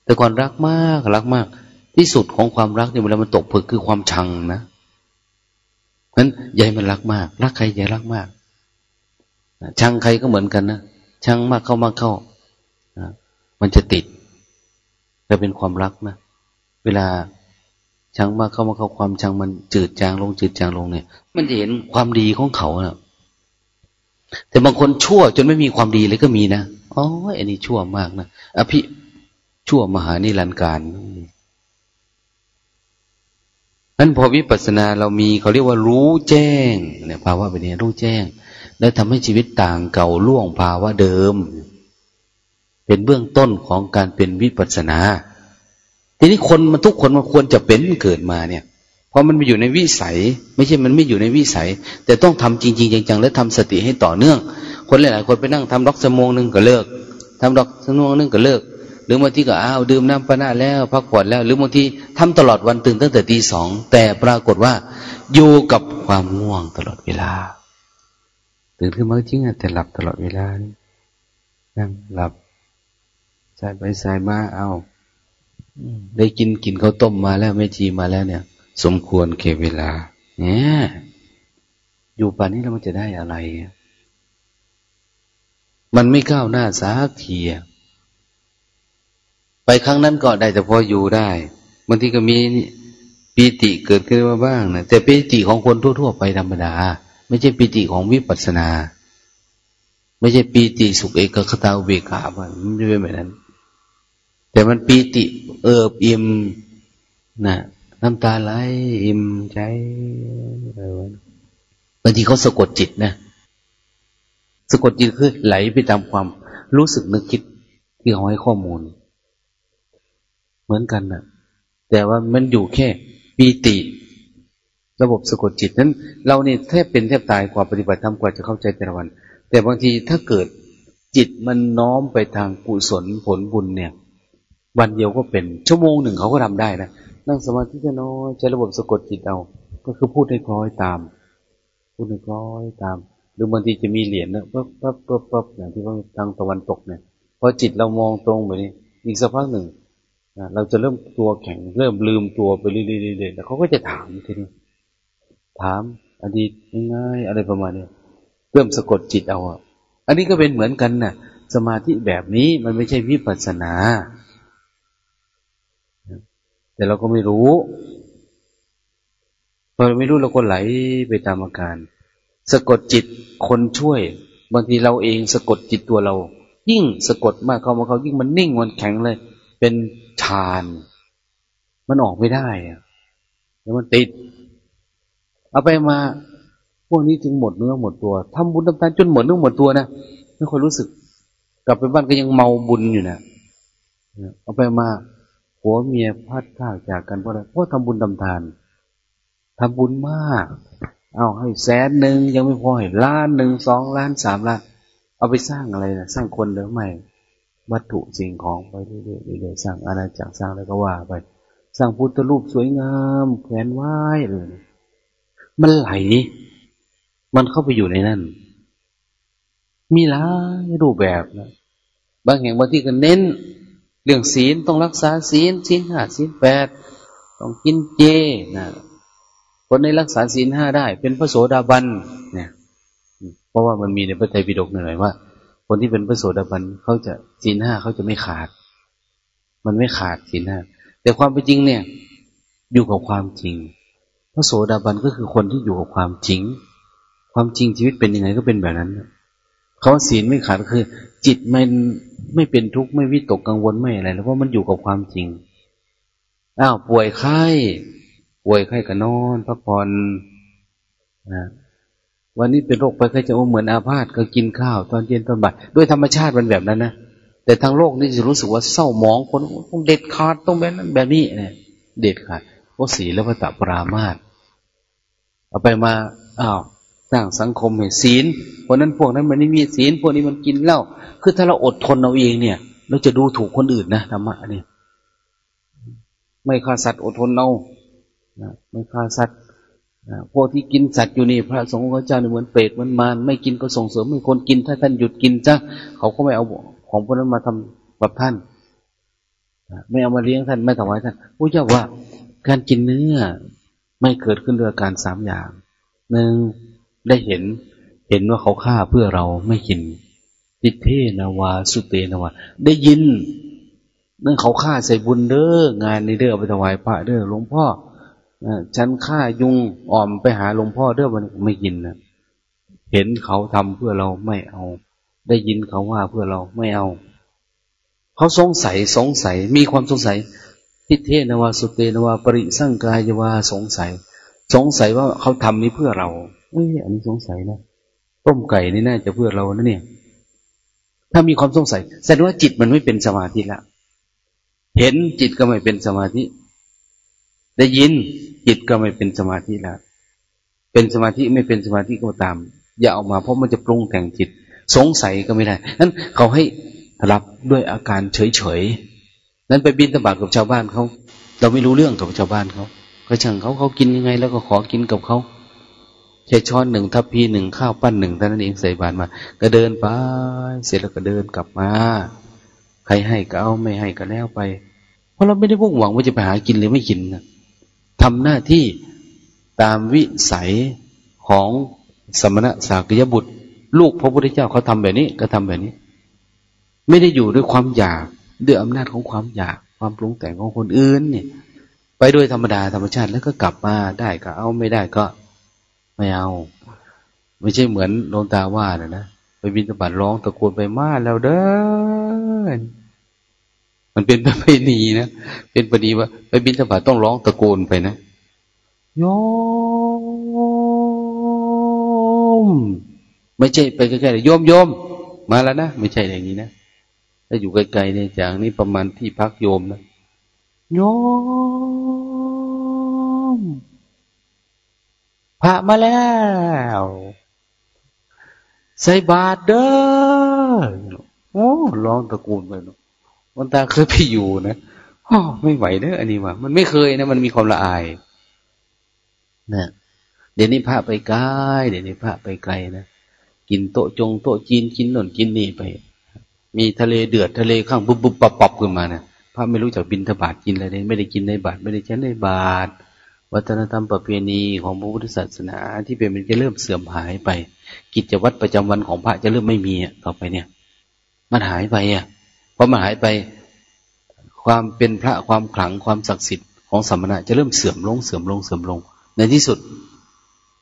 แต่ก่อนรักมากรักมาก ที่สุดของความรักเนี่ยเวลามันตกผึกคือความชังนะ นั้นใหญ่มันรักมาก รักใครใหญ่รักมากชังใครก็เหมือนกันนะชังมากเข้ามากเข้ามันจะติดจะเป็นความรักนะเวลาชังมากเข้ามาเข้าความชังมันจืดจางลงจืดจางลงเนี่ย มันจะเห็นความดีของเขานะแต่บางคนชั่วจนไม่มีความดีเลยก็มีนะอ๋ออันนี้ชั่วมากนะอภิชั่วมหานิรันดร์การ นั้นพอวิปัสสนาเรามีเขาเรียกว่ารู้แจ้งเนี่ยภาวะแบบนี้รู้แจ้ง แล้วทำให้ชีวิตต่างเก่าล่วงภาวะเดิม เป็นเบื้องต้นของการเป็นวิปัสสนา ทีนี้คนมันทุกคนมันควรจะเป็นเกิดมาเนี่ยเพราะมันไม่อยู่ในวิสัย ไม่ใช่มันไม่อยู่ในวิสัย แต่ต้องทำจริง ๆ จังๆ และทำสติให้ต่อเนื่อง คนหลายๆคนไปนั่งทำด็อกสมองหนึ่งก็เลิกทำด็อกสมองหนึ่งก็เลิก หรือบางทีก็อ้าวดื่มน้ำปนาแล้ว พักผ่อนแล้ว หรือบางทีทำตลอดวันตื่นตั้งแต่ตีสองแต่ปรากฏว่าอยู่กับความง่วงตลอดเวลา ตื่นขึ้นมาจริงแต่หลับตลอดเวลานั่งหลับใส่ไปใส่มาเอาได้กินกินข้าวต้มมาแล้วแม่จีมาแล้วเนี่ย สมควรเก็บเวลา เนี่ย อยู่ป่านนี้แล้วมันจะได้อะไร มันไม่ก้าวหน้าสักที ไปครั้งนั้นก็ได้แต่พออยู่ได้บางทีก็มีปีติเกิดขึ้นมาบ้างนะแต่ปีติของคนทั่ว ๆ ไปธรรมดา ไม่ใช่ปีติของวิปัสสนา ไม่ใช่ปีติสุขเอกคตาเวขามันไม่เป็นแบบนั้น แต่มันปีติเอิบอิ่มนะน้ำตาไหลอิ่มใจบางทีเขาสะกดจิตนะสะกดจิตคือไหลไปตามความรู้สึกนึกคิดที่เขาให้ข้อมูล มือนกันนะแต่ว่ามันอยู่แค่ปีติ ระบบสะกดจิตนั้น เราเนี่ยแทบเป็นแทบตายกว่าปฏิบัติธรรมกว่าจะเข้าใจแต่ละวัน แต่บางทีถ้าเกิดจิตมันน้อมไปทางกุศลผลบุญเนี่ย วันเดียวก็เป็นชั่วโมงหนึ่งเขาก็ทำได้นะนั่งสมาธิจะน้อยใช้ระบบสะกดจิตเอา ก็คือพูดให้คล้อยตาม พูดให้คล้อยตาม หรือบางทีจะมีเหรียญเนะปั๊บปั๊บปั๊บปั๊บอย่างที่ว่าทางตะวันตกเนี่ยพอจิตเรามองตรงแบบนี้อีกสักพักหนึ่ง เราจะเริ่มตัวแข็งเริ่มลืมตัวไปเรื่อยๆแล้วเขาก็จะถามทีนี้ถามอดีตง่ายอะไรประมาณนี้เริ่มสะกดจิตเอาอะอันนี้ก็เป็นเหมือนกันนะ่ะ สมาธิแบบนี้มันไม่ใช่วิปัสสนา แต่เราก็ไม่รู้พอเราไม่รู้เราก็ไหลไปตามอาการ สะกดจิตคนช่วย บางทีเราเองสะกดจิตตัวเรา ยิ่งสะกดมากเข้ามาเขายิ่งมันนิ่งมันแข็งเลย เป็นฌาน มันออกไม่ได้อะแล้วมันติด เอาไปมา พวกนี้จึงหมดเนื้อหมดตัวทำบุญทำทานจนหมดเนื้อหมดตัวนะไม่ค่อยรู้สึก กลับไปบ้านก็ยังเมาบุญอยู่นะเอาไปมาผัวเมียพัดข้าวจากกันเพราะอะไรเพราะทำบุญทำทานทำบุญมาก เอาให้แสนหนึ่งยังไม่พอให้ล้านหนึ่งสองล้านสามล้าน เอาไปสร้างอะไรนะสร้างคนหรือไม่ วัตถุสิ่งของไปเรื่อยๆเรื่อยๆสร้างอาณาจักรสร้างอะไรก็ว่าไป สร้างพุทธรูปสวยงามแขวนไว้เลยมันไหล มันเข้าไปอยู่ในนั้น มีหลายรูปแบบนะบางแห่งบางที่ก็เน้น เรื่องศีลต้องรักษาศีลศีลห้าศีลแปดต้องกินเจนะคนในรักษาศีลห้าได้ เป็นพระโสดาบันเนี่ย เพราะว่ามันมีในพระไตรปิฎกหน่อยว่า คนที่เป็นพระโสดาบันเขาจะศีลห้าเขาจะไม่ขาด มันไม่ขาดศีลห้าแต่ความเป็นจริงเนี่ย อยู่กับความจริง พระโสดาบันก็คือคนที่อยู่กับความจริง ความจริงชีวิตเป็นยังไงก็เป็นแบบนั้นเขาศีลไม่ขาดคือ จิตมันไม่เป็นทุกข์ไม่วิตกกังวลไม่อะไรแล้วเพราะมันอยู่กับความจริงอ้าวป่วยไข้ป่วยไข้ก็นอนพักผ่อนนะ วันนี้เป็นโรคไปไข้จะเหมือนอาพาธก็กินข้าว ตอนเย็นตอนบ่ายด้วยธรรมชาติมันแบบนั้นนะแต่ทางโลกนี่จะรู้สึกว่าเศร้าหมองคนต้องเด็ดขาดต้องแบบนั้นแบบนี้เนี่ยเด็ดขาดเพราะศีลและพระตปรามาตเอาไปมาอ้าวสร้างสังคมให้ศีลเพราะนั้นพวกนั้นมันไม่มีศีลพวกนี้มันกินเหล้าคือถ้าเราอดทนเอาเองเนี่ย เราจะดูถูกคนอื่นนะธรรมะเนี่ยไม่ฆ่าสัตว์อดทนเอาไม่ฆ่าสัตว์ พวกที่กินสัตว์อยู่นี่พระสงฆ์พระเจ้าเนี่ยเหมือนเปรตมันมารไม่กินก็ส่งเสริมให้คนกิน ถ้าท่านหยุดกินจ้ะเขาก็ไม่เอาของพวกนั้นมาทำแบบท่านไม่เอามาเลี้ยงท่านไม่ถวายท่านพระเจ้าว่าการกินเนื้อไม่เกิดขึ้นด้วยการสามอย่างหนึ่งได้เห็นเห็นว่าเขาฆ่าเพื่อเราไม่กินติเทนาวา สุเตนาวา ได้ยินเรื่องเขาฆ่าใส่บุญเด้องานในเด้อไปถวายพระเด้อหลวงพ่อ ฉันฆ่ายุงอ่อมไปหาหลวงพ่อเด้อมันไม่กินนะเห็นเขาทำเพื่อเราไม่เอา ได้ยินเขาว่าเพื่อเราไม่เอา เขาสงสัยสงสัย มีความสงสัยทิเทนวาสุเตนวาปริสั่งกายวาสงสัย สงสัยว่าเขาทำนี้เพื่อเราเอ้ยอันนี้สงสัยนะต้มไก่นี่น่าจะเพื่อเรานะเนี่ย ถ้ามีความสงสัยแสดงว่าจิตมันไม่เป็นสมาธิละเห็นจิตก็ไม่เป็นสมาธิ ได้ยิน จิตก็ไม่เป็นสมาธิแล้ว เป็นสมาธิไม่เป็นสมาธิก็ตาม อย่าออกมาเพราะมันจะปรุงแต่งจิต สงสัยก็ไม่ได้นั้นเขาให้รับด้วยอาการเฉยๆนั้นไปบินตบากับชาวบ้านเขาเราไม่รู้เรื่องกับชาวบ้านเขาเขาช่างเขาเขากินยังไง แล้วก็ขอกินกับเขาใช้ช้อนหนึ่งทัพพีหนึ่งข้าวปั้นหนึ่งท่านั้นเองใส่บาตรมา ก็เดินไป เสร็จแล้วก็เดินกลับมา ใครให้ก็เอาไม่ให้ก็แล้วไป เพราะเราไม่ได้พุ่งหวังว่าจะไปหากินหรือไม่กินนะ ทำหน้าที่ตามวิสัยของสมณะสากยบุตร ลูกพระพุทธเจ้าเขาทำแบบนี้ก็ทำแบบนี้ ไม่ได้อยู่ด้วยความอยากด้วยอำนาจของความอยาก ความปรุงแต่งของคนอื่นเนี่ย ไปด้วยธรรมดาธรรมชาติแล้วก็กลับมาได้ก็เอาไม่ได้ก็ไม่เอา ไม่ใช่เหมือนโลนตาว่านะนะไปบินตบัดร้องตะโกนไปมาแล้วเด้อ มันเป็นประเพณีนะเป็นประเพณีว่าไปบินตบัดต้องร้องตะโกนไปนะโยมไม่ใช่ไปใกล้ๆโยมโยมมาแล้วนะไม่ใช่อย่างนี้นะถ้าอยู่ไกลๆเนี่ยจากนี้ประมาณที่พักโยมนะโยมพระมาแล้วใส่บาตรเด้อโอ้ร้องตะโกูลไปเนาะ วันตาเคยไปอยู่นะอ๋อไม่ไหวเด้ออันนี้ว่ะมันไม่เคยนะ มันมีความละอายนะเดี๋ยวนี้พระไปไกลเดี๋ยวนี้พระไปไกลนะกินโต๊ะจงโต๊ะจีนกินหน่นกินนี่ไป มีทะเลเดือดทะเลข้างบุบบุบปับปับขึ้นมานะพระไม่รู้จักบินทบาทกินอะไรเลยไม่ได้กินในบาทไม่ได้ใช้ในบาทวัฒนธรรมประเพณีของพระพุทธศาสนา ที่เป็นมันจะเริ่มเสื่อมหายไป กิจวัตรประจำวันของพระจะเริ่มไม่มีต่อไปเนี่ย มันหายไปอะ พราะมันหายไปความเป็นพระความขลังความศักดิ์สิทธิ์ของสมณะจะเริ่มเสื่อมลงเสื่อมลงเสื่อมลง ในที่สุด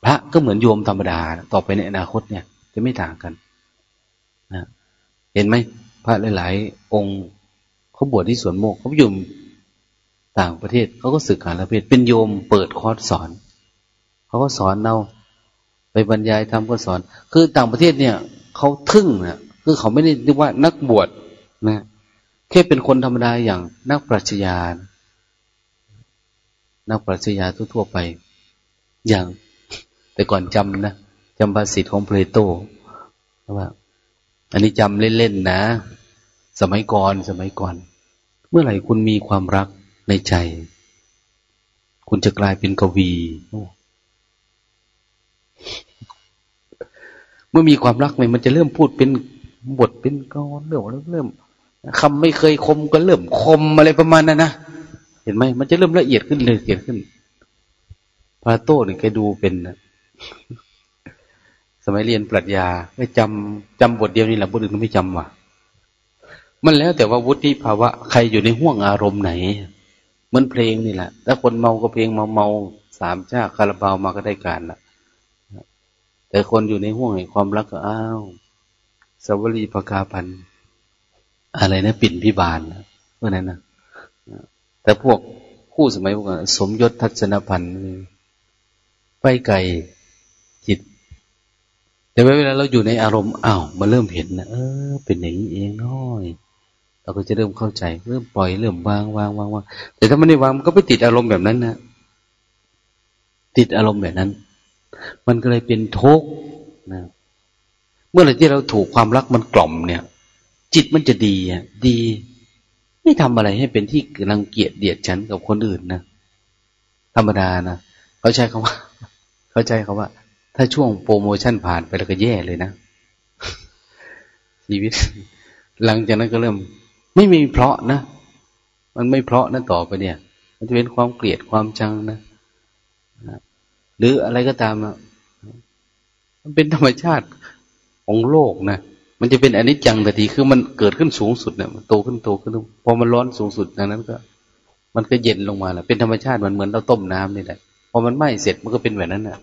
พระก็เหมือนโยมธรรมดา ต่อไปในอนาคตเนี่ย จะไม่ต่างกันนะเห็นไหมพระหลายๆ องค์เขาบวชที่สวนโมกเขาอยู่ต่างประเทศเขาก็ศึกษาละเพศเป็นโยมเปิดคอร์สสอนเขาก็สอนเราไปบรรยายทำก็สอน คือต่างประเทศเนี่ยเขาทึ่งนะคือเขาไม่ได้เรียกว่านักบวชนะ แค่เป็นคนธรรมดาอย่างนักปรัชญา นักปรัชญาทั่วๆไป อย่าง แต่ก่อนจำนะจำภาษิตของเพลโตว่า อันนี้จำเล่นๆนะ สมัยก่อนสมัยก่อน เมื่อไหร่คุณมีความรักในใจ คุณจะกลายเป็นกวีเมื่อมีความรักเนี่ยมันจะเริ่มพูดเป็นบทเป็นกรเริ่มเริ่ม คำไม่เคยคมก็เริ่มคมอะไรประมาณนั้นนะเห็นไหมมันจะเริ่มละเอียดขึ้นเลยเอียดขึ้นพาโต้เนี่ยแกดูเป็นนะสมัยเรียนปรัชญาไม่จำจำบทเดียวนี่แหละบทอื่นก็ไม่จำว่ะ มันแล้วแต่ว่าวุฒิภาวะใครอยู่ในห่วงอารมณ์ไหนเหมันเพลงนี่แหละถ้าคนเมาก็เพลงเมาเมาสามชาคาราบาวมาก็ได้การละแต่คนอยู่ในห่วงแห่งความรักก็อ้าวสวรีปกาพัน อะไรนะปิ่นพิบาลเมื่อนั้นนะแต่พวกคู่สมัยพวกสมยศทัศนพันธ์ไปไกลจิต แต่เวลาเราอยู่ในอารมณ์อ้าวมาเริ่มเห็นนะเออ เป็นอย่างนี้เองน้อยเราก็จะเริ่มเข้าใจ เริ่มปล่อยเริ่มวางวางวางวางแต่ถ้าไม่ได้วางมันก็ไปติดอารมณ์แบบนั้นนะติดอารมณ์แบบนั้น มันก็เลยเป็นทุกข์นะเมื่อไหร่ที่เราถูกความรักมันกล่อมเนี่ย จิตมันจะดีอะ ดี ไม่ทำอะไรให้เป็นที่รังเกียจเดียดฉันกับคนอื่นนะธรรมดานะเขาใช้คาว่า เขาใจเขาว่า ถ้าช่วงโปรโมชั่นผ่านไปแล้วก็แย่เลยนะชีวิต หลังจากนั้นก็เริ่ม ไม่มีเพราะนะมันไม่เพราะนะต่อไปเนี่ย มันจะเป็นความเกลียดความจังนะหรืออะไรก็ตามอะมันเป็นธรรมชาติของโลกนะ มันจะเป็นอนิจจังทันทีคือมันเกิดขึ้นสูงสุดเนี่ยมันโตขึ้นโตขึ้นพอมันร้อนสูงสุดดังนั้นก็ มันก็เย็นลงมาแหละเป็นธรรมชาติมันเหมือนเราต้มน้ำนี่แหละพอมันไหม้เสร็จมันก็เป็นแบบนั้นนะ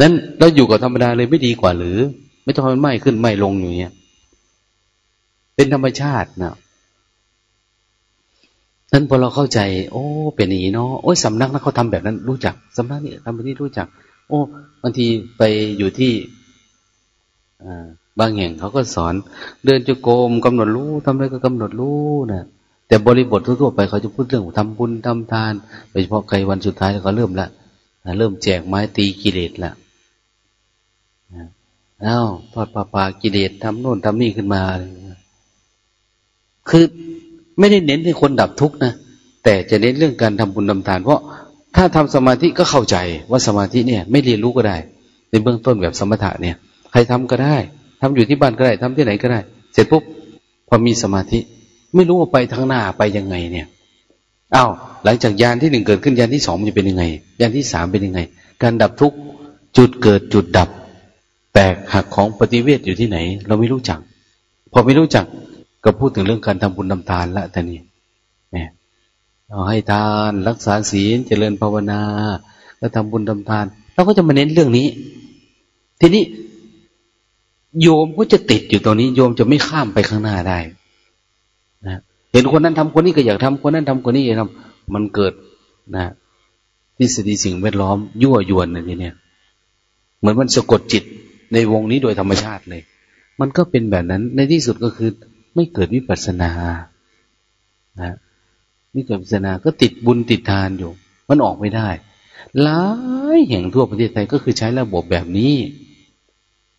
นั้นเราอยู่กับธรรมดาเลยไม่ดีกว่าหรือ ไม่ต้องมันไหม้ขึ้นไหม้ลงอย่างเงี้ยเป็นธรรมชาตินะนั้นพอเราเข้าใจ โอ้ เป็นอย่างนี้เนาะโอ้ยสำนักนั้นเขาทำแบบนั้นรู้จักสำนักนี้ทำแบบนี้รู้จัก โอ้บางทีไปอยู่ที่ บางแห่งเขาก็สอน เดินจุโกมกำหนดรู้ทำอะไรก็กำหนดรู้นะแต่บริบททั่วไปเขาจะพูดเรื่องทำบุญทำทานโดยเฉพาะใครวันสุดท้ายเขาเริ่มละเริ่มแจกไม้ตีกิเลสละอ้าวทอดปลาปลากิเลสทำโน่นทำนี่ขึ้นมา คือไม่ได้เน้นให้คนดับทุกข์นะ แต่จะเน้นเรื่องการทำบุญทำทาน เพราะถ้าทำสมาธิก็เข้าใจว่าสมาธิเนี่ย ไม่เรียนรู้ก็ได้ ในเบื้องต้นแบบสมถะเนี่ย รทำก็ได้ทำอยู่ที่บ้านก็ได้ทำที่ไหนก็ได้ เสร็จปุ๊บพอมีสมาธิ ไม่รู้ว่าไปทางหน้าไปยังไงเนี่ยอา้าวหลังจากยานที่หนึ่งเกิดขึ้นยานที่สองมันจะเป็นยังไงยานที่สามเป็นยังไง การดับทุกจุดเกิดจุดดับ แตกหักของปฏิเวทอยู่ที่ไหน เราไม่รู้จัก พอไม่รู้จักก็พูดถึงเรื่องการทำบุญทำทานละแต่นี่เนี่ยเราให้ทานรักษาศีลเจริญภาวนา แล้วทำบุญทำทานเราก็จะมาเน้นเรื่องนี้ ทีนี้ โยมก็จะติดอยู่ตรงนี้ โยมจะไม่ข้ามไปข้างหน้าได้นะเห็นคนนั้นทำคนนี้ก็อยากทำคนนั้นทำคนนี้อยากทำมันเกิดนะทฤษฎีสิ่งแวดล้อม ยั่วยวนอะไรเนี่ย เหมือนมันสะกดจิตในวงนี้โดยธรรมชาติเลย มันก็เป็นแบบนั้น ในที่สุดก็คือ ไม่เกิดวิปัสสนานะไม่เกิดวิปัสสนาก็ติดบุญติดทานอยู่ มันออกไม่ได้หลายแห่งทั่วประเทศไทยก็คือใช้ระบบแบบนี้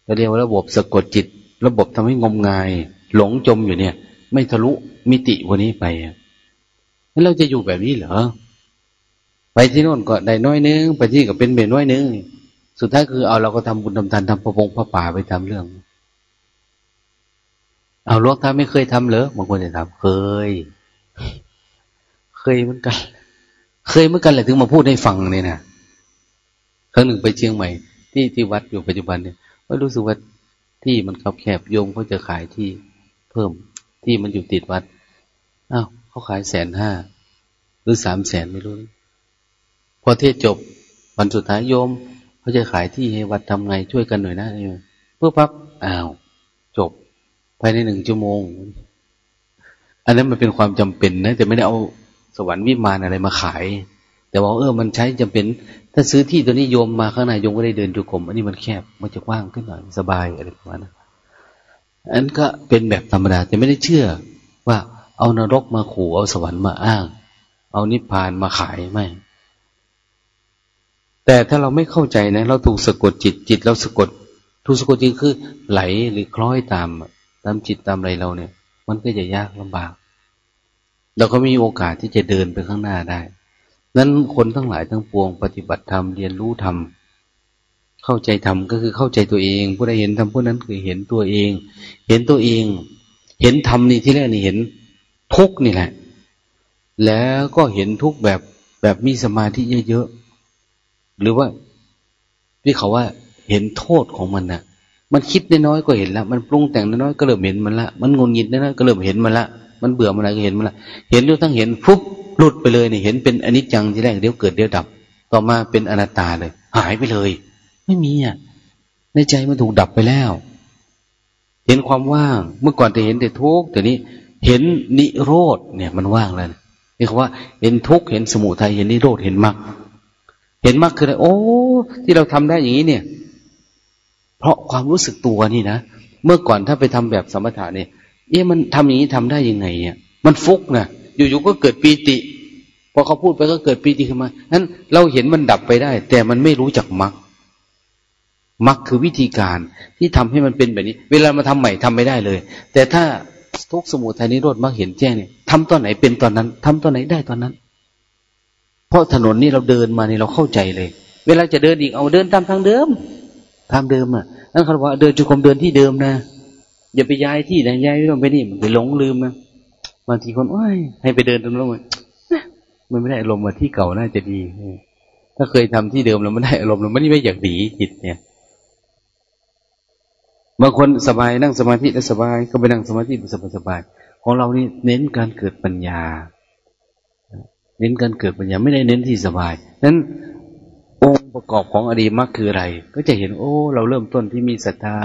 เราเรียกว่าระบบสะกดจิต ระบบทำให้งมงาย หลงจมอยู่เนี่ย ไม่ทะลุมิติวันนี้ไปแล้วเราจะอยู่แบบนี้เหรอไปที่โน่นก็ได้น้อยนึงไปที่ก็เป็นเบนน้อยนึงสุดท้ายคือเอาเราก็ทำบุญทำทานทำประพงพระป่าไปทำเรื่อง เอาลวงตาไม่เคยทำเหรอบางคนจะถามเคย เคยเหมือนกัน เคยเหมือนกันแหละถึงมาพูดให้ฟังเนี่ยนะครั้งหนึ่งไปเชียงใหม่ ที่ที่วัดอยู่ปัจจุบันเนี่ย ว่ารู้สึกว่าที่มันคับแคบโยมเขาจะขายที่เพิ่มที่มันอยู่ติดวัดอ้าวเขาขายแสนห้าหรือสามแสนไม่รู้ พอเทศจบวันสุดท้ายโยมเขาจะขายที่ให้วัดทำไงช่วยกันหน่อยนะเพื่อปั๊บอ้าว จบภายในหนึ่งชั่วโมง อันนั้นมันเป็นความจำเป็นนะแต่ไม่ได้เอาสวรรค์วิมานอะไรมาขาย แต่ว่าเออมันใช้จำเป็น ถ้าซื้อที่ตัวนี้โยมมาข้างในโยมก็ได้เดินจุกรมอันนี้มันแคบมันจะกว้างขึ้นหน่อยสบายอะไรประมาณนั้นอันก็เป็นแบบธรรมดาแต่ไม่ได้เชื่อ ว่าเอานรกมาขู่เอาสวรรค์มาอ้าง เอานิพพานมาขายไม่ แต่ถ้าเราไม่เข้าใจนะ เราถูกสะกดจิตจิตเราสะกดถูกสะกดจิตคือ ไหลหรือคล้อยตามตามจิตตามอะไรเราเนี่ย มันก็จะยากลำบาก เราก็มีโอกาสที่จะเดินไปข้างหน้าได้ นั้นคนทั้งหลายทั้งปวงปฏิบัติธรรมเรียนรู้ธรรมเข้าใจธรรมก็คือเข้าใจตัวเอง ผู้ใดเห็นธรรมผู้นั้นคือเห็นตัวเอง เห็นตัวเอง เห็นธรรมนี่ที่แรกนี่เห็นทุกนี่แหละ แล้วก็เห็นทุกแบบแบบมีสมาธิเยอะๆหรือว่าที่เขาว่าเห็นโทษของมันนะ่ะ มันคิดน้อยๆก็เห็นละ มันปรุงแต่งน้อยๆก็เริ่มเห็นมันละ มันงงงิดน้อยๆก็เริ่มเห็นมันละ มันเบื่อมันอะไรก็เห็นมันละ เห็นด้วยทั้งเห็นฟุบ หลุดไปเลยเนี่ยเห็นเป็นอนิจจังที่แรกเดี๋ยวเกิดเดี๋ยวดับ ต่อมาเป็นอนัตตาเลย หายไปเลย ไม่มีอะในใจมันถูกดับไปแล้ว เห็นความว่าง เมื่อก่อนจะเห็นแต่ทุกข์แต่นี้เห็นนิโรธเนี่ย มันว่างแล้วนี่คำว่าเห็นทุกข์เห็นสมุทัยเห็นนิโรธเห็นมรรคเห็นมรรคคืออะไรโอ้ ที่เราทำได้อย่างนี้เนี่ย เพราะความรู้สึกตัวนี่นะเมื่อก่อนถ้าไปทำแบบสมถะเนี่ยเอ๊ะมันทำอย่างนี้ทำได้ยังไงเนี่ยมันฟุกนะ อยู่ๆก็เกิดปีติ พอเขาพูดไปก็เกิดปีติขึ้นมานั้นเราเห็นมันดับไปได้ แต่มันไม่รู้จักมรรคมรรคคือวิธีการที่ทำให้มันเป็นแบบนี้ เวลามาทำใหม่ทำไม่ได้เลย แต่ถ้าทุกสมุทัยนิโรธมรรคเห็นแจ้งเนี่ยทำตอนไหนเป็นตอนนั้นทำตอนไหนได้ตอนนั้น เพราะถนนนี่เราเดินมาเนี่ยเราเข้าใจเลย เวลาจะเดินอีกเอาเดินตามทางเดิมทางเดิมอะนั่นคือว่าเดินจุกรมเดินที่เดิมนะอย่าไปย้ายที่ไหนย้ายไม่ต้องไปนี่มันไปหลงลืมนะ บางทีคนโอ้ยให้ไปเดินตรงนู้นมันไม่ได้อารมณ์มาที่เก่าน่าจะดี ถ้าเคยทำที่เดิมแล้วไม่ได้อารมณ์เราไม่ได้ไม่อยากดีจิตเนี่ยบางคนสบายนั่งสมาธิแล้วสบาย ก็ไปนั่งสมาธิสบายสบายของเรานี่เน้นการเกิดปัญญา เน้นการเกิดปัญญาไม่ได้เน้นที่สบายนั้นองค์ประกอบของอริมักคืออะไร ก็จะเห็นโอ้ เราเริ่มต้นที่มีศรัทธา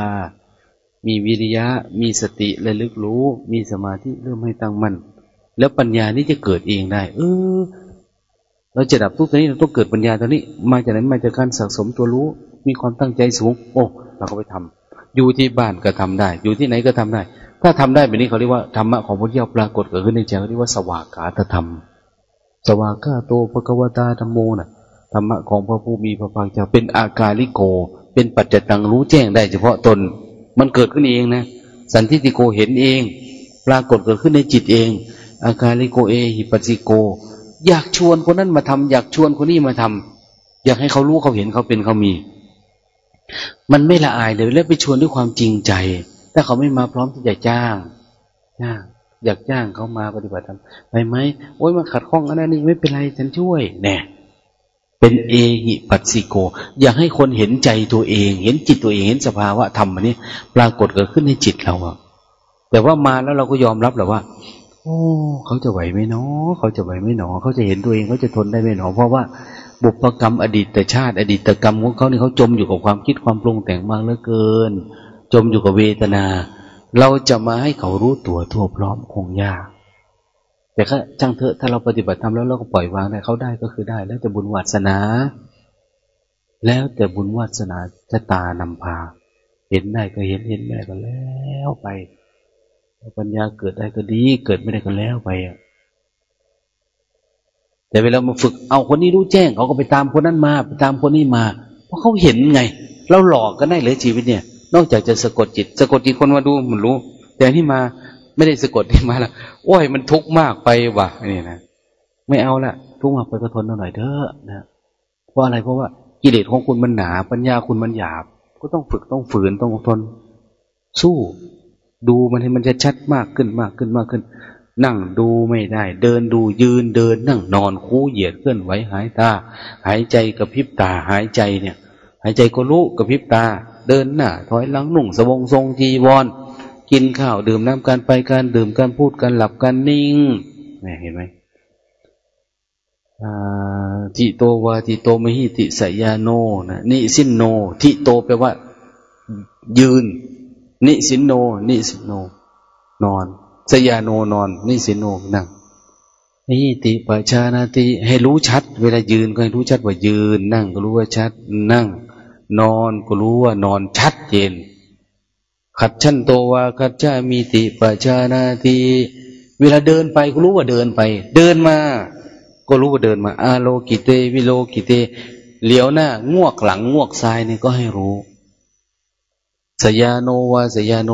มีวิริยะ มีสติระลึกรู้ มีสมาธิเริ่มให้ตั้งมั่น แล้วปัญญานี้จะเกิดเองได้ เออ เราจะดับทุกข์ตรงนี้เราต้องเกิดปัญญาตรงนี้ มาจากไหนมาจากการสะสมตัวรู้ มีความตั้งใจสูง โอ้เราก็ไปทำอยู่ที่บ้านก็ทำได้ อยู่ที่ไหนก็ทำได้ ถ้าทำได้แบบนี้เขาเรียกว่าธรรมะของพระเจ้าปรากฏเกิดขึ้นในใจเขาเรียกว่าสวากาตธรรม สวากาโตภควตาธรรมโมนะ่ะธรรมะของพระผู้มีพระภาคเจ้าเป็นอากาลิโก เป็นปัจจตังรู้แจ้งได้เฉพาะตน มันเกิดขึ้นเองนะ สันทิติโกเห็นเอง ปรากฏเกิดขึ้นในจิตเอง อาการลิโกเอหิปัสสิโก อยากชวนคนนั้นมาทำอยากชวนคนนี้มาทำอยากให้เขารู้เขาเห็นเขาเป็นเขามี มันไม่ละอายเลยแล้วไปชวนด้วยความจริงใจ ถ้าเขาไม่มาพร้อมที่จะจ้างจ้างอยากจ้างเขามาปฏิบัติธรรมไปไหมโอ้ยมันขัดข้องอันนั้นนี่ไม่เป็นไรฉันช่วยแน่ เป็นเอหิปัสสิโก อยากให้คนเห็นใจตัวเอง เห็นจิตตัวเอง เห็นสภาวะธรรมอันนี้ปรากฏเกิดขึ้นในจิตเราอะแต่ว่ามาแล้วเราก็ยอมรับแหละว่า โอ้เขาจะไหวไหมเนาะเขาจะไหวไหมเนาะเขาจะเห็นตัวเองเขาจะทนได้ไหมเนาะเพราะว่าบุพกรรมอดีตชาติอดีตกรรมของเขาเนี่ยเขาจมอยู่กับความคิดความปรุงแต่งมากเหลือเกิน จมอยู่กับเวทนา เราจะมาให้เขารู้ตัวทั่วพร้อมคงยาก แต่ก็จังเถอะถ้าเราปฏิบัติทำแล้วเราก็ปล่อยวางได้เขาได้ก็คือได้ แล้วแต่บุญวาสนา แล้วแต่บุญวาสนาจะตานำพา เห็นได้ก็เห็นเห็นไม่ได้ก็แล้วไปปัญญาเกิดได้ก็ดี เกิดไม่ได้ก็แล้วไปอะแต่เวลามาฝึกเอาคนนี้รู้แจ้งเขาก็ไปตามคนนั้นมา ไปตามคนนี้มา เพราะเขาเห็นไง เราหลอกกันได้เลยชีวิตเนี่ย นอกจากจะสะกดจิต สะกดจิตคนมาดูมันรู้ แต่ที่มา ไม่ได้สะกดที่มาแล้วโอ้ยมันทุกข์มากไปว่ะนี่นะไม่เอาละทุกข์มากไปก็ทนหน่อยเถอะนะเพราะอะไรเพราะว่ากิเลสของคุณมันหนา ปัญญาคุณมันหยาบ ก็ต้องฝึกต้องฝืนต้องทน สู้ ดูมันให้มันจะชัดมากขึ้นมากขึ้นมากขึ้น นั่งดูไม่ได้ เดินดูยืนเดิน นั่งนอนคู่เหยียดเคลื่อนไหวหายตา หายใจกระพริบตาหายใจเนี่ย หายใจก็รู้กระพริบตา เดินหน้าถอยหลังนุ่งสบงทรงจีวร กินข้าวดื่มน้ำการไปการดื่มการพูดการหลับการนิ่งนี่เห็นไหมทิโตวาทิโตมหิติสยาโนนะนิสินโนทิโตแปลว่า ยืน นิสินโน นิสินโน นอน สยาโนนอน นิสินโนนั่งนิติปัจานาติให้รู้ชัด เวลายืนก็ให้รู้ชัดว่ายืน นั่งก็รู้ว่าชัด นั่ง นอนก็รู้ว่านอนชัดเจน ขัดชั้นโตวาขัดชามีติปชานาทีเวลาเดินไปก็รู้ว่าเดินไป เดินมา ก็รู้ว่าเดินมา อาโลกิเต วิโลกิเต เหลียวหน้าง่วกหลังง่วกซ้ายนี่ก็ให้รู้สยาโนวาสยาโน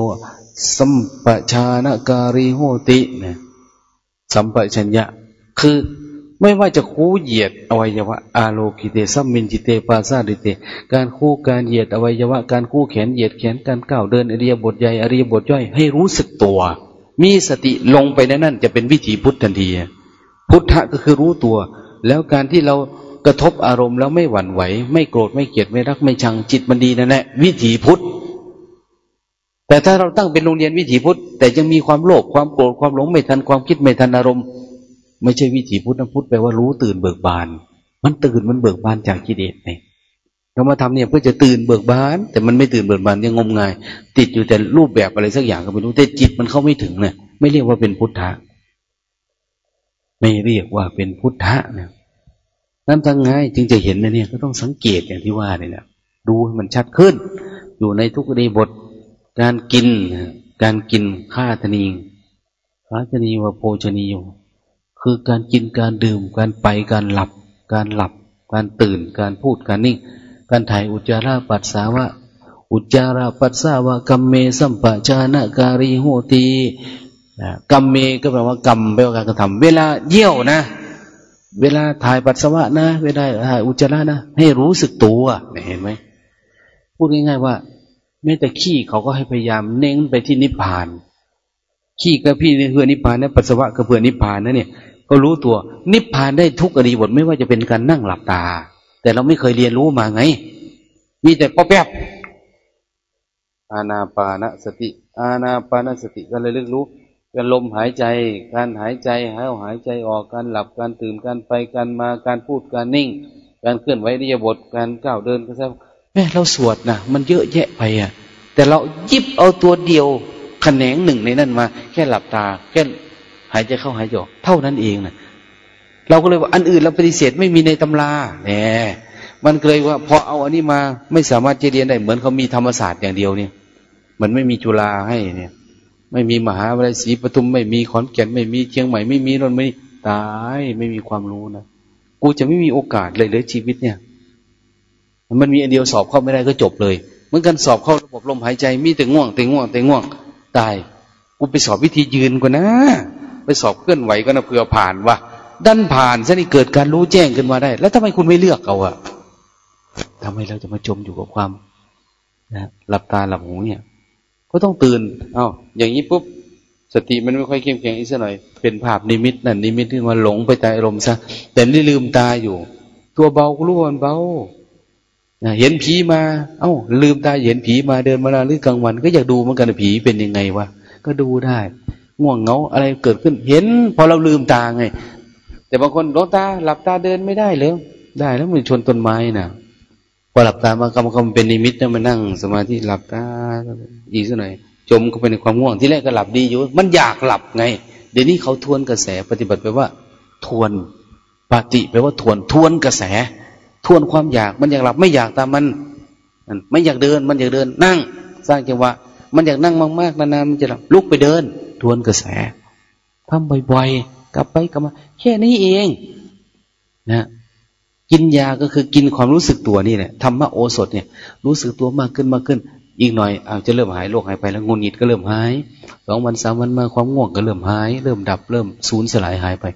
สัมปชานการิโหติเนี่ยสัมปชัญญะ คือ ไม่ว่าจะคู่เหยียดอวัยวะ อาโลกิเตสัมมินจิเตปาซาดิเต การคู่การเหยียดอวัยวะ การคู่แขนเหยียดแขนการก้าวเดินอริยบทใหญ่อริยบทย่อยให้รู้สึกตัว มีสติลงไปในนั่นจะเป็นวิถีพุทธทันที พุทธะก็คือรู้ตัว แล้วการที่เรากระทบอารมณ์แล้วไม่หวั่นไหว ไม่โกรธไม่เกลียดไม่รักไม่ชังจิตมันดีนั่นแหละวิถีพุทธแต่ถ้าเราตั้งเป็นโรงเรียนวิถีพุทธแต่ยังมีความโลภความโกรธความหลงไม่ทันความคิดไม่ทันอารมณ์ ไม่ใช่วิถีพุทธนะพุทธแปลว่ารู้ตื่นเบิกบาน มันตื่นมันเบิกบานจากกิเลสไงเรามาทำเนี่ยเพื่อจะตื่นเบิกบาน แต่มันไม่ตื่นเบิกบานยังงมงาย ติดอยู่แต่รูปแบบอะไรสักอย่างก็ไม่รู้แต่จิตมันเข้าไม่ถึงเนี่ยไม่เรียกว่าเป็นพุทธะไม่เรียกว่าเป็นพุทธะเนี่ยนั่นทางไงจึงจะเห็นนะเนี่ยก็ต้องสังเกตอย่างที่ว่าเนี่ยนะดูให้มันชัดขึ้น อยู่ในทุกในบทการกิน การกินข้าทนีข้าทนีว่าโภชนีอยู่ คือการกินการดื่ม การไปการหลับ การหลับ การตื่น การพูดการนิ่ง การถ่ายอุจจาระปัสสาวะ อุจจาระปัสสาวะกัมเมสัมปะชานะการิโหตีกัมเมก็แปลว่ากรรมแปลว่าการกระทำเวลาเยี่ยวนะ เวลาถ่ายปัสสาวะนะ เวลาถ่ายอุจจาระนะ ให้รู้สึกตัวเห็นไหมพูดง่ายๆว่าแม้แต่ขี้เขาก็ให้พยายามเน้นไปที่นิพพานขี้ก็พี่เพื่อนิพพานนะปัสสาวะก็เพื่อนิพพานนะเนี่ย ก็รู้ตัว นิพพานได้ทุกอริบทไม่ว่าจะเป็นการนั่งหลับตา แต่เราไม่เคยเรียนรู้มาไง มีแต่ป๊อปแป๊บอาณาปานสติ อาณาปานสติก็เลยเรียกรู้การลมหายใจ การหายใจหายหายใจออกการหลับการตื่นการไปการมาการพูดการนิ่ง การเคลื่อนไหวนิยบทการก้าวเดินก็ใช่แม่เราสวดนะมันเยอะแยะไปอะ แต่เรายิบเอาตัวเดียวแขนงหนึ่งในนั้นมา แค่หลับตา แค่ หายใจเข้าหายใจออกเท่านั้นเองนะเราก็เลยว่าอันอื่นเราปฏิเสธไม่มีในตำราแหมมันเลยว่าพอเอาอันนี้มาไม่สามารถจะเรียนได้เหมือนเขามีธรรมศาสตร์อย่างเดียวเนี่ย มันไม่มีจุฬาให้เนี่ย ไม่มีมหาวิทยาลัยศรีปทุมไม่มีขอนแก่นไม่มีเชียงใหม่ไม่มีนนไม่ตายไม่มีความรู้นะกูจะไม่มีโอกาสเลยเลยชีวิตเนี่ย มันมีอันเดียวสอบเข้าไม่ได้ก็จบเลยเหมือนกันสอบเข้าระบบลมหายใจมีแต่ง่วงแต่ง่วงแต่ง่วงตายกูไปสอบวิธียืนกว่านะ ไปสอบเคลื่อนไหวก็นะเผื่อผ่านว่าดันผ่านซะนี่เกิดการรู้แจ้งขึ้นมาได้ แล้วทำไมคุณไม่เลือกเอาอะทำไมเราจะมาจมอยู่กับความนะหลับตาหลับหูเนี่ย ก็ต้องตื่นเอา้าอย่างนี้ปุ๊บสติมันไม่ค่อยเข้มแข็งอีกสักหน่อย เป็นภาพนิมิตนั่นนิมิตที่มาหลงไปใจอารมณ์ซะแต่นี่ลืมตาอยู่ ตัวเบาก็รู้ว่ามันเบาเห็นผีมา เอา้า ลืมตาเห็นผีมาเดินมาหรือกลางวัน ก็อยากดูเหมือนกันผีเป็นยังไงวะก็ดูได้ ง่วงเงาอะไรเกิดขึ้น เห็น พอเราลืมตาไง แต่บางคนลงตาหลับตาเดินไม่ได้เลยได้แล้วมันชนต้นไม้นะ่ะพอหลับตามากำกำเป็นนิมิตนะมานั่ง สมาธิหลับตาอีกสักหน่อยจมเข้าไปในความง่วงที่แรกก็หลับดีอยู่ มันอยากหลับไง เดี๋ยวนี้เขาทวนกระแสปฏิบัติแปว่า ทวนปฏิแปลว่าทวนทวนกระแส ทวนความอยากมันอยากหลับไม่อยากตามมันไม่อยากเดิน มันอยากเดิน นั่ง สร้างจังหวะมันอยากนั่งมากๆนานๆมันจะหลับลุกไปเดิน ทวนกระแสทำบ่อยๆ กลับไปกลับมา แค่นี้เองนะกินยาก็คือกินความรู้สึกตัวนี่แหละธรรมะโอสถเนี่ย รู้สึกตัวมากขึ้นมากขึ้น อีกหน่อยอาจจะเริ่มหายโรคหายไปแล้วงุนงิดก็เริ่มหายสองวันสามวันมาความง่วงก็เริ่มหาย เริ่มดับเริ่มสูญสลายหายไป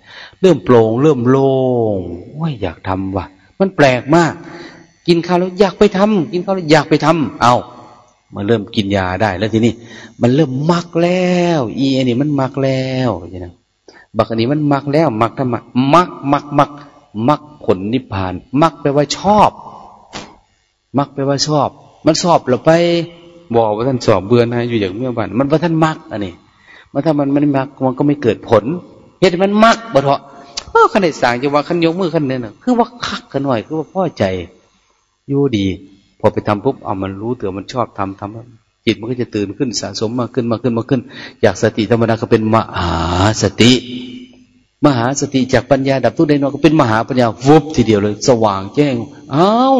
เริ่มโปร่งเริ่มโล่งว่าอยากทำว่ะ มันแปลกมาก กินข้าวแล้วอยากไปทำกินข้าวแล้วอยากไปทำเอา มันเริ่มกินยาได้ แล้วทีนี้มันเริ่มมักแล้วอีอันนี้มันมักแล้วใช่ไหมบักอันนี้มันมักแล้ว มักทำไมมักมักมักมักผลนิพพาน มักแปลว่าชอบ มักแปลว่าชอบ มันสอบเราไปบอกว่าท่านสอบเบื่อนะอยู่อย่างเมื่อวันมันว่าท่านมักอันนี้มันถ้ามันไม่มักมันก็ไม่เกิดผลเหตุมันมักบ่เถอะเออขันได้สั่งจะว่าขันยกมือขันเนี่ยคือว่าคักกันหน่อย คือว่าพ่อใจอยู่ดี พอไปทำปุ๊บเอามันรู้ตัวมันชอบทำทำจิตมันก็จะตื่นขึ้นสะสมมากขึ้นมากขึ้นมากขึ้น อยากสติธรรมดาก็เป็นมหาสติ มหาสติจากปัญญาดับทุกข์ได้นอนก็เป็นมหาปัญญาวุบทีเดียวเลย สว่างแจ้งอ้าว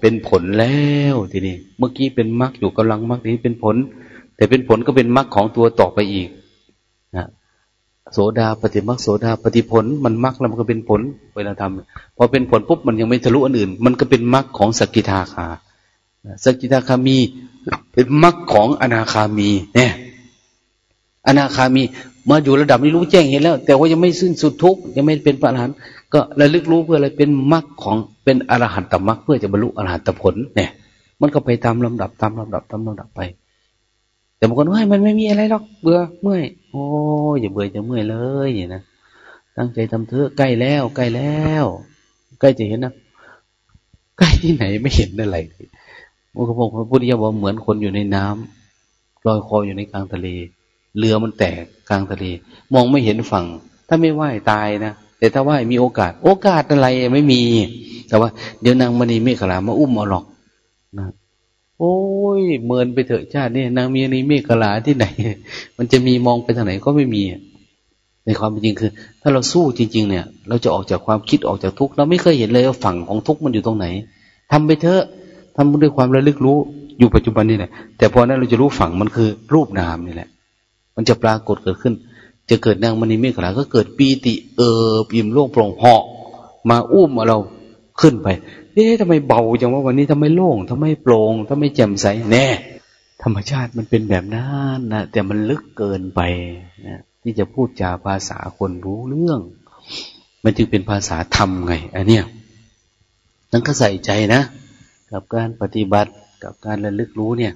เป็นผลแล้วทีนี้เมื่อกี้เป็นมรรคอยู่กำลังมรรคนี้เป็นผล แต่เป็นผลก็เป็นมรรคของตัวต่อไปอีกนะโสดาปฏิมักโสดาปฏิผล มันมักแล้วมันก็เป็นผลเวลาทำพอเป็นผลปุ๊บมันยังไม่ทะลุอันอื่น มันก็เป็นมักของสกิทาคา สกิทาคามี เป็นมักของอนาคามี เนี่ย อนาคามีมาอยู่ระดับนี้รู้แจ้งเห็นแล้ว แต่ว่ายังไม่สิ้นสุดทุกยังไม่เป็นพระอรหันต์ก็ระลึกรู้เพื่ออะไรเป็นมรรคของเป็นอรหันตมรรคเพื่อจะบรรลุอรหันตผล เนี่ย มันก็ไปตามลำดับตามลำดับตามลำดับไป แต่บางคนว่ามันไม่มีอะไรหรอกเบื่อเมื่อยโอ้ยอย่าเบื่อจะเมื่อยเลยอย่างนะตั้งใจทำเถอะใกล้แล้ว ใกล้แล้ว ใกล้จะเห็นนะใกล้ที่ไหนไม่เห็นอะไร มันก็บอกพระพุทธเจ้าบอกเหมือนคนอยู่ในน้ำลอยคออยู่ในกลางทะเล เรือมันแตกกลางทะเล มองไม่เห็นฝั่ง ถ้าไม่ไหวตายนะแต่ถ้าไหวมีโอกาส โอกาสอะไรไม่มี แต่ว่า เดี๋ยวนางมณีเมฆลามาอุ้มเอาหรอกนะโอ้ยเมินไปเถอะชาตินี่นางมีนีเมฆลาที่ไหน มันจะมีมองไปทางไหนก็ไม่มี ในความเป็นจริงคือ ถ้าเราสู้จริง ๆ เนี่ย เราจะออกจากความคิดออกจากทุกข์เราไม่เคยเห็นเลยว่าฝั่งของทุกข์มันอยู่ตรงไหนทำไปเถอะ ทำด้วยความระลึกรู้อยู่ปัจจุบันนี่แหละ แต่พอนั้นเราจะรู้ฝั่งมันคือรูปนามนี่แหละ มันจะปรากฏเกิดขึ้น จะเกิดนางมณีเมฆลาก็เกิดปีติ เออปิมโล่งโปร่งเหาะมาอุ้มเราขึ้นไป เอ๊ะทำไมเบาจังว่าวันนี้ทำไมโล่งทำไมโปร่งทำไมแจ่มใสแน่ธรรมชาติมันเป็นแบบนั้นนะแต่มันลึกเกินไปนะที่จะพูดจาภาษาคนรู้เรื่อง มันจึงเป็นภาษาธรรมไงอันเนี้ยนั่นก็ใส่ใจนะ กับการปฏิบัติกับการระลึกรู้เนี่ย